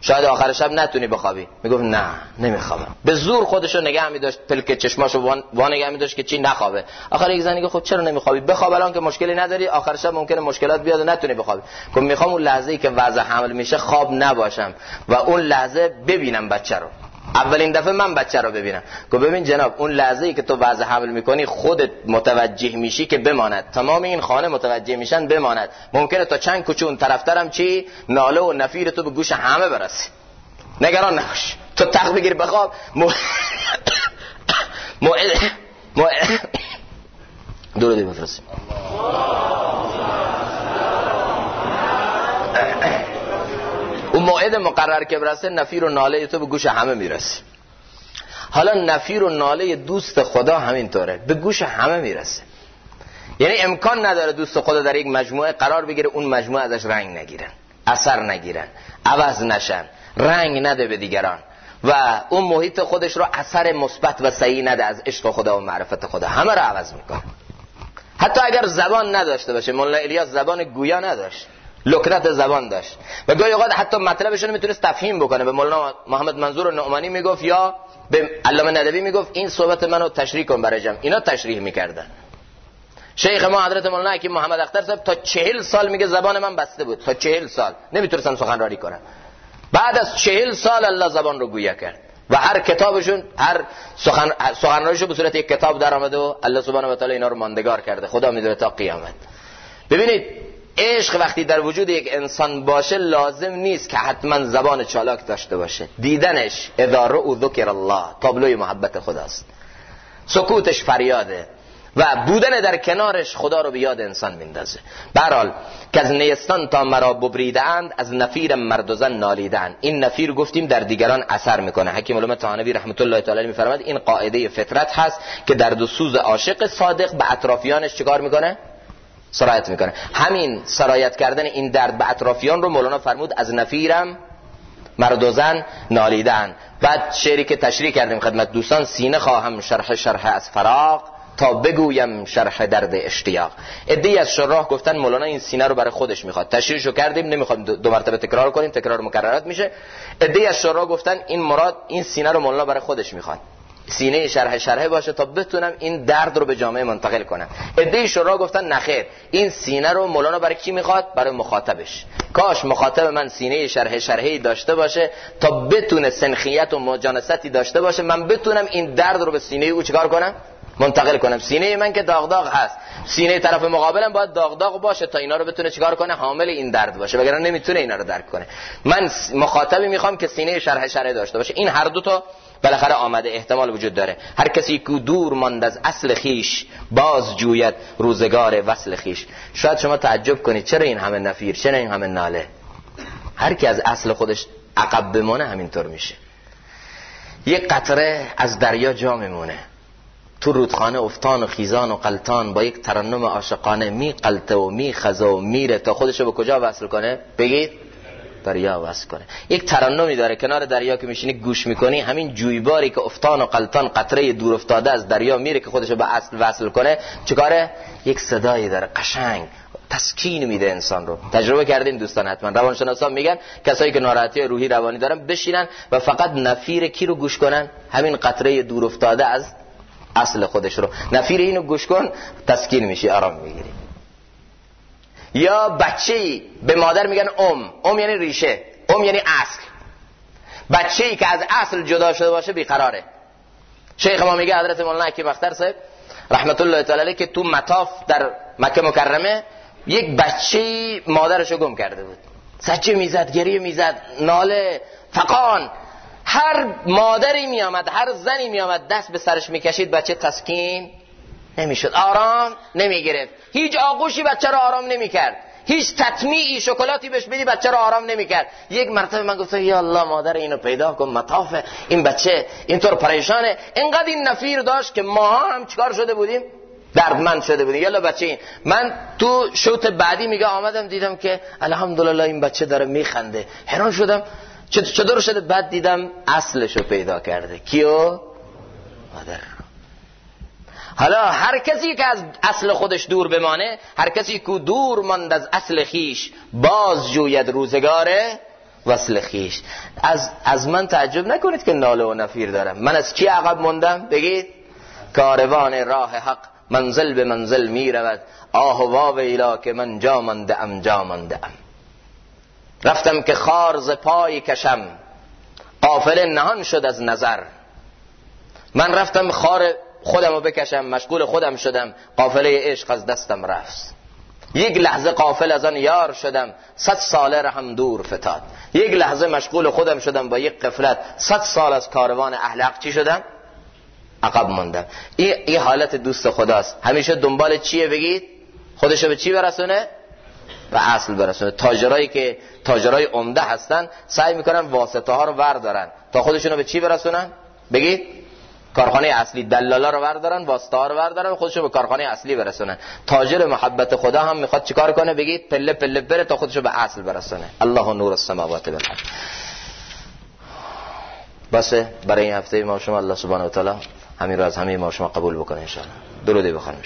شاید آخر شب نتونی بخوابی. می‌گفت نه نمیخوابم. به زور خودشو نگه میداشت پلک چشماشو وان, وان نگه میداشت که چی نخوابه. آخر یک زنی خب چرا نمیخوابی؟ بخواب الان که مشکلی نداری آخر شب ممکنه مشکلات بیاد و نتونی بخوابی. گفت می‌خوام اون لحظه ای که وضع حمل میشه خواب نباشم و اون لحظه ببینم بچه رو. اولین دفعه من بچه رو ببینم. گفت ببین جناب اون لحظه ای که تو وضع حمل می‌کنی خودت متوجه میشی که بماند. تمام این خانه متوجه میشن بماند. ممکنه تا چند کوچه اون طرفترم چی؟ ناله و نفیر تو به گوش همه برسی. نگران نباش. تو تخت بگیر بخواب. موعد موعد درودی بفرستیم اون موعد مقرر که برسه نفیر و ناله تو به گوش همه می‌رسه حالا نفیر و ناله دوست خدا همینطوره. به گوش همه می‌رسه. یعنی امکان نداره دوست خدا در یک مجموعه قرار بگیره اون مجموعه ازش رنگ نگیرن اثر نگیرن عوض نشن رنگ نده به دیگران. و اون محیط خودش رو اثر مثبت و صحیح نده از عشق خدا و معرفت خدا. همه رو عوض می‌کنه. حتی اگر زبان نداشته باشه مولانا الیاس زبان گویا نداشت. لکنت زبان داشت. و گاهی اوقات حتی مطلبش رو می‌تونست تفهیم بکنه. به مولانا محمد منظور نعمانی می‌گفت یا به علامه ندوی می‌گفت این صحبت منو تشریح کن برای جمع. اینا تشریح می‌کردن. شیخ ما حضرت مولانا حکیم محمد اختر صاحب تا چهل سال میگه زبان من بسته بود. تا چهل سال. نمی‌تونستم سخنرانی کنم بعد از چهل سال الله زبان رو گویا کرد. و هر کتابشون هر سخن سخنرانیشو به صورت یک کتاب در آمده و الله سبحانه و تعالی اینا رو ماندگار کرده. خدا می‌دونه تا قیامت. ببینید عشق وقتی در وجود یک انسان باشه لازم نیست که حتما زبان چالاک داشته باشه. دیدنش اداره او ذکر الله تابلوی محبت خداست. سکوتش فریاده و بودن در کنارش خدا رو به یاد انسان میندازه. برحال که از نیستان تا مرا ببریده از نفیر مرد و زن نالیدن این نفیر گفتیم در دیگران اثر می‌کنه. حکیم علامه طحاوی رحمت الله تعالی میفرماد این قاعده فطرت هست که در دو سوز عاشق صادق به اطرافیانش چیکار می‌کنه؟ سرایت می‌کنه. همین سرایت کردن این درد به اطرافیان رو مولانا فرمود از نفیرم مرد و زن نالیدن. بعد شعری که تشریح کردیم خدمت دوستان سینه خواهم شرح شرح از فراق تا بگویم شرح درد اشتیاق. ادهی از شراح گفتن مولانا این سینه رو برای خودش می‌خواد. تشریحشو کردیم نمی‌خوام دو مرتبه تکرار کنیم تکرار مکررات میشه. ادهی از شراح گفتن این مراد این سینه رو مولانا برای خودش می‌خواد. سینه شرح شرحه باشه تا بتونم این درد رو به جامعه منتقل کنم. ادهی شورا گفتن نخیر این سینه رو مولانا برای کی می‌خواد؟ برای مخاطبش. کاش مخاطب من سینه شرح شرحه داشته باشه تا بتونه سنخیت و مجانستی داشته باشه. من بتونم این درد رو به سینه او چیکار کنم؟ منتقل کنم. سینه من که داغ داغ هست. سینه طرف مقابلم باید داغ داغ باشه تا اینا رو بتونه چیکار کنه؟ حامل این درد باشه. وگرنه نمی‌تونه اینا رو درک کنه. من مخاطبی می‌خوام که سینه شرح شرح داشته باشه. این هر دو تا بالاخره آمده احتمال وجود داره. هر کسی که دور ماند از اصل خیش باز جوید روزگار وصل خیش. شاید شما تعجب کنید چرا این همه نفیر چرا این همه ناله؟ هر کی از اصل خودش عقب بمونه همینطور میشه. یک قطره از دریا جا میمونه. تو رودخانه افتان و خیزان و قلتان با یک ترنم عاشقانه می قلته و می خزه و میره. تا خودشو به کجا وصل کنه؟ بگید. دریا وصل کنه. یک ترنمی داره. کنار دریا که میشینی گوش می‌کنی همین جویباری که افتان و قلتان قطره دور افتاده از دریا میره که خودشو به اصل وصل کنه. چیکاره؟ یک صدایی داره. قشنگ. تسکین میده انسان رو. تجربه کردین دوستان حتما. روانشناسان میگن کسایی که ناراحتی روحی روانی دارن بشینن و فقط نفیر کی رو گوش کنن؟ همین قطره دور افتاده از اصل خودش رو. نفیر اینو گوش کن تسکین میشی آرام می‌گیری. یا بچه به مادر میگن ام. ام یعنی ریشه. ام یعنی اصل. بچه ای که از اصل جدا شده باشه بیقراره. شیخ ما میگه حضرت مولانا حکیم اختر صاحب رحمت الله تعالی که تو مطاف در مکه مکرمه یک بچه مادرشو گم کرده بود. سچه می‌زد گریه می‌زد ناله فقان. هر مادری میامد هر زنی میامد دست به سرش می‌کشید بچه تسکین. نمی‌شد. آرام نمی‌گرفت. هیچ آغوشی بچه رو آرام نمی‌کرد. هیچ تطمیعی شکلاتی بهش بدی بچه رو آرام نمی‌کرد. یک مرتبه من گفتم یا الله مادر اینو پیدا کن مطافه این بچه اینطور پریشانه. اینقدر این نفیر داشت که ماها هم چیکار شده بودیم؟ دردمند شده بودیم. یلا بچه این. من تو شوت بعدی میگه آمدم دیدم که الحمدلله این بچه داره میخنده. حیران شدم. چطور شده؟ بعد دیدم اصلشو پیدا کرده. کیو؟ مادر. حالا هر کسی که از اصل خودش دور بمانه هر کسی که دور ماند از اصل خیش باز جوید روزگاره وصل خیش. از, از من تعجب نکنید که ناله و نفیر دارم. من از کی عقب موندم؟ بگید. کاروان راه حق منزل به منزل می رود. آه و واویلا که من جا مانده ام جا مانده ام. رفتم که خارز پای کشم. قافل نهان شد از نظر. من رفتم خار خودم رو بکشم مشغول خودم شدم قافله عشق از دستم رفت. یک لحظه قافل از آن یار شدم صد ساله رحم دور فتاد. یک لحظه مشغول خودم شدم با یک قفلت صد سال از کاروان احلق چی شدم؟ عقب موندم. این ای حالت دوست خداست. همیشه دنبال چیه بگید؟ خودشو به چی برسونه؟ به اصل برسونه. تاجرایی که تاجرای عمده هستن سعی می‌کنن واسطه ها رو وردارن. تا خودشونو به چی برسونن؟ بگید. کارخانه اصلی دلالا رو بردارن واسطه ها رو بردارن خودشو به کارخانه اصلی برسونن. تاجر محبت خدا هم می‌خواد چیکار کنه؟ بگید پله پله بره تا خودشو به اصل برسونه. الله نور السماوات و الارض بس برای این هفته ما شما الله سبحانه و تعالی همین رو از همه ما شما قبول بکنه ان شاء الله درود بخونیم.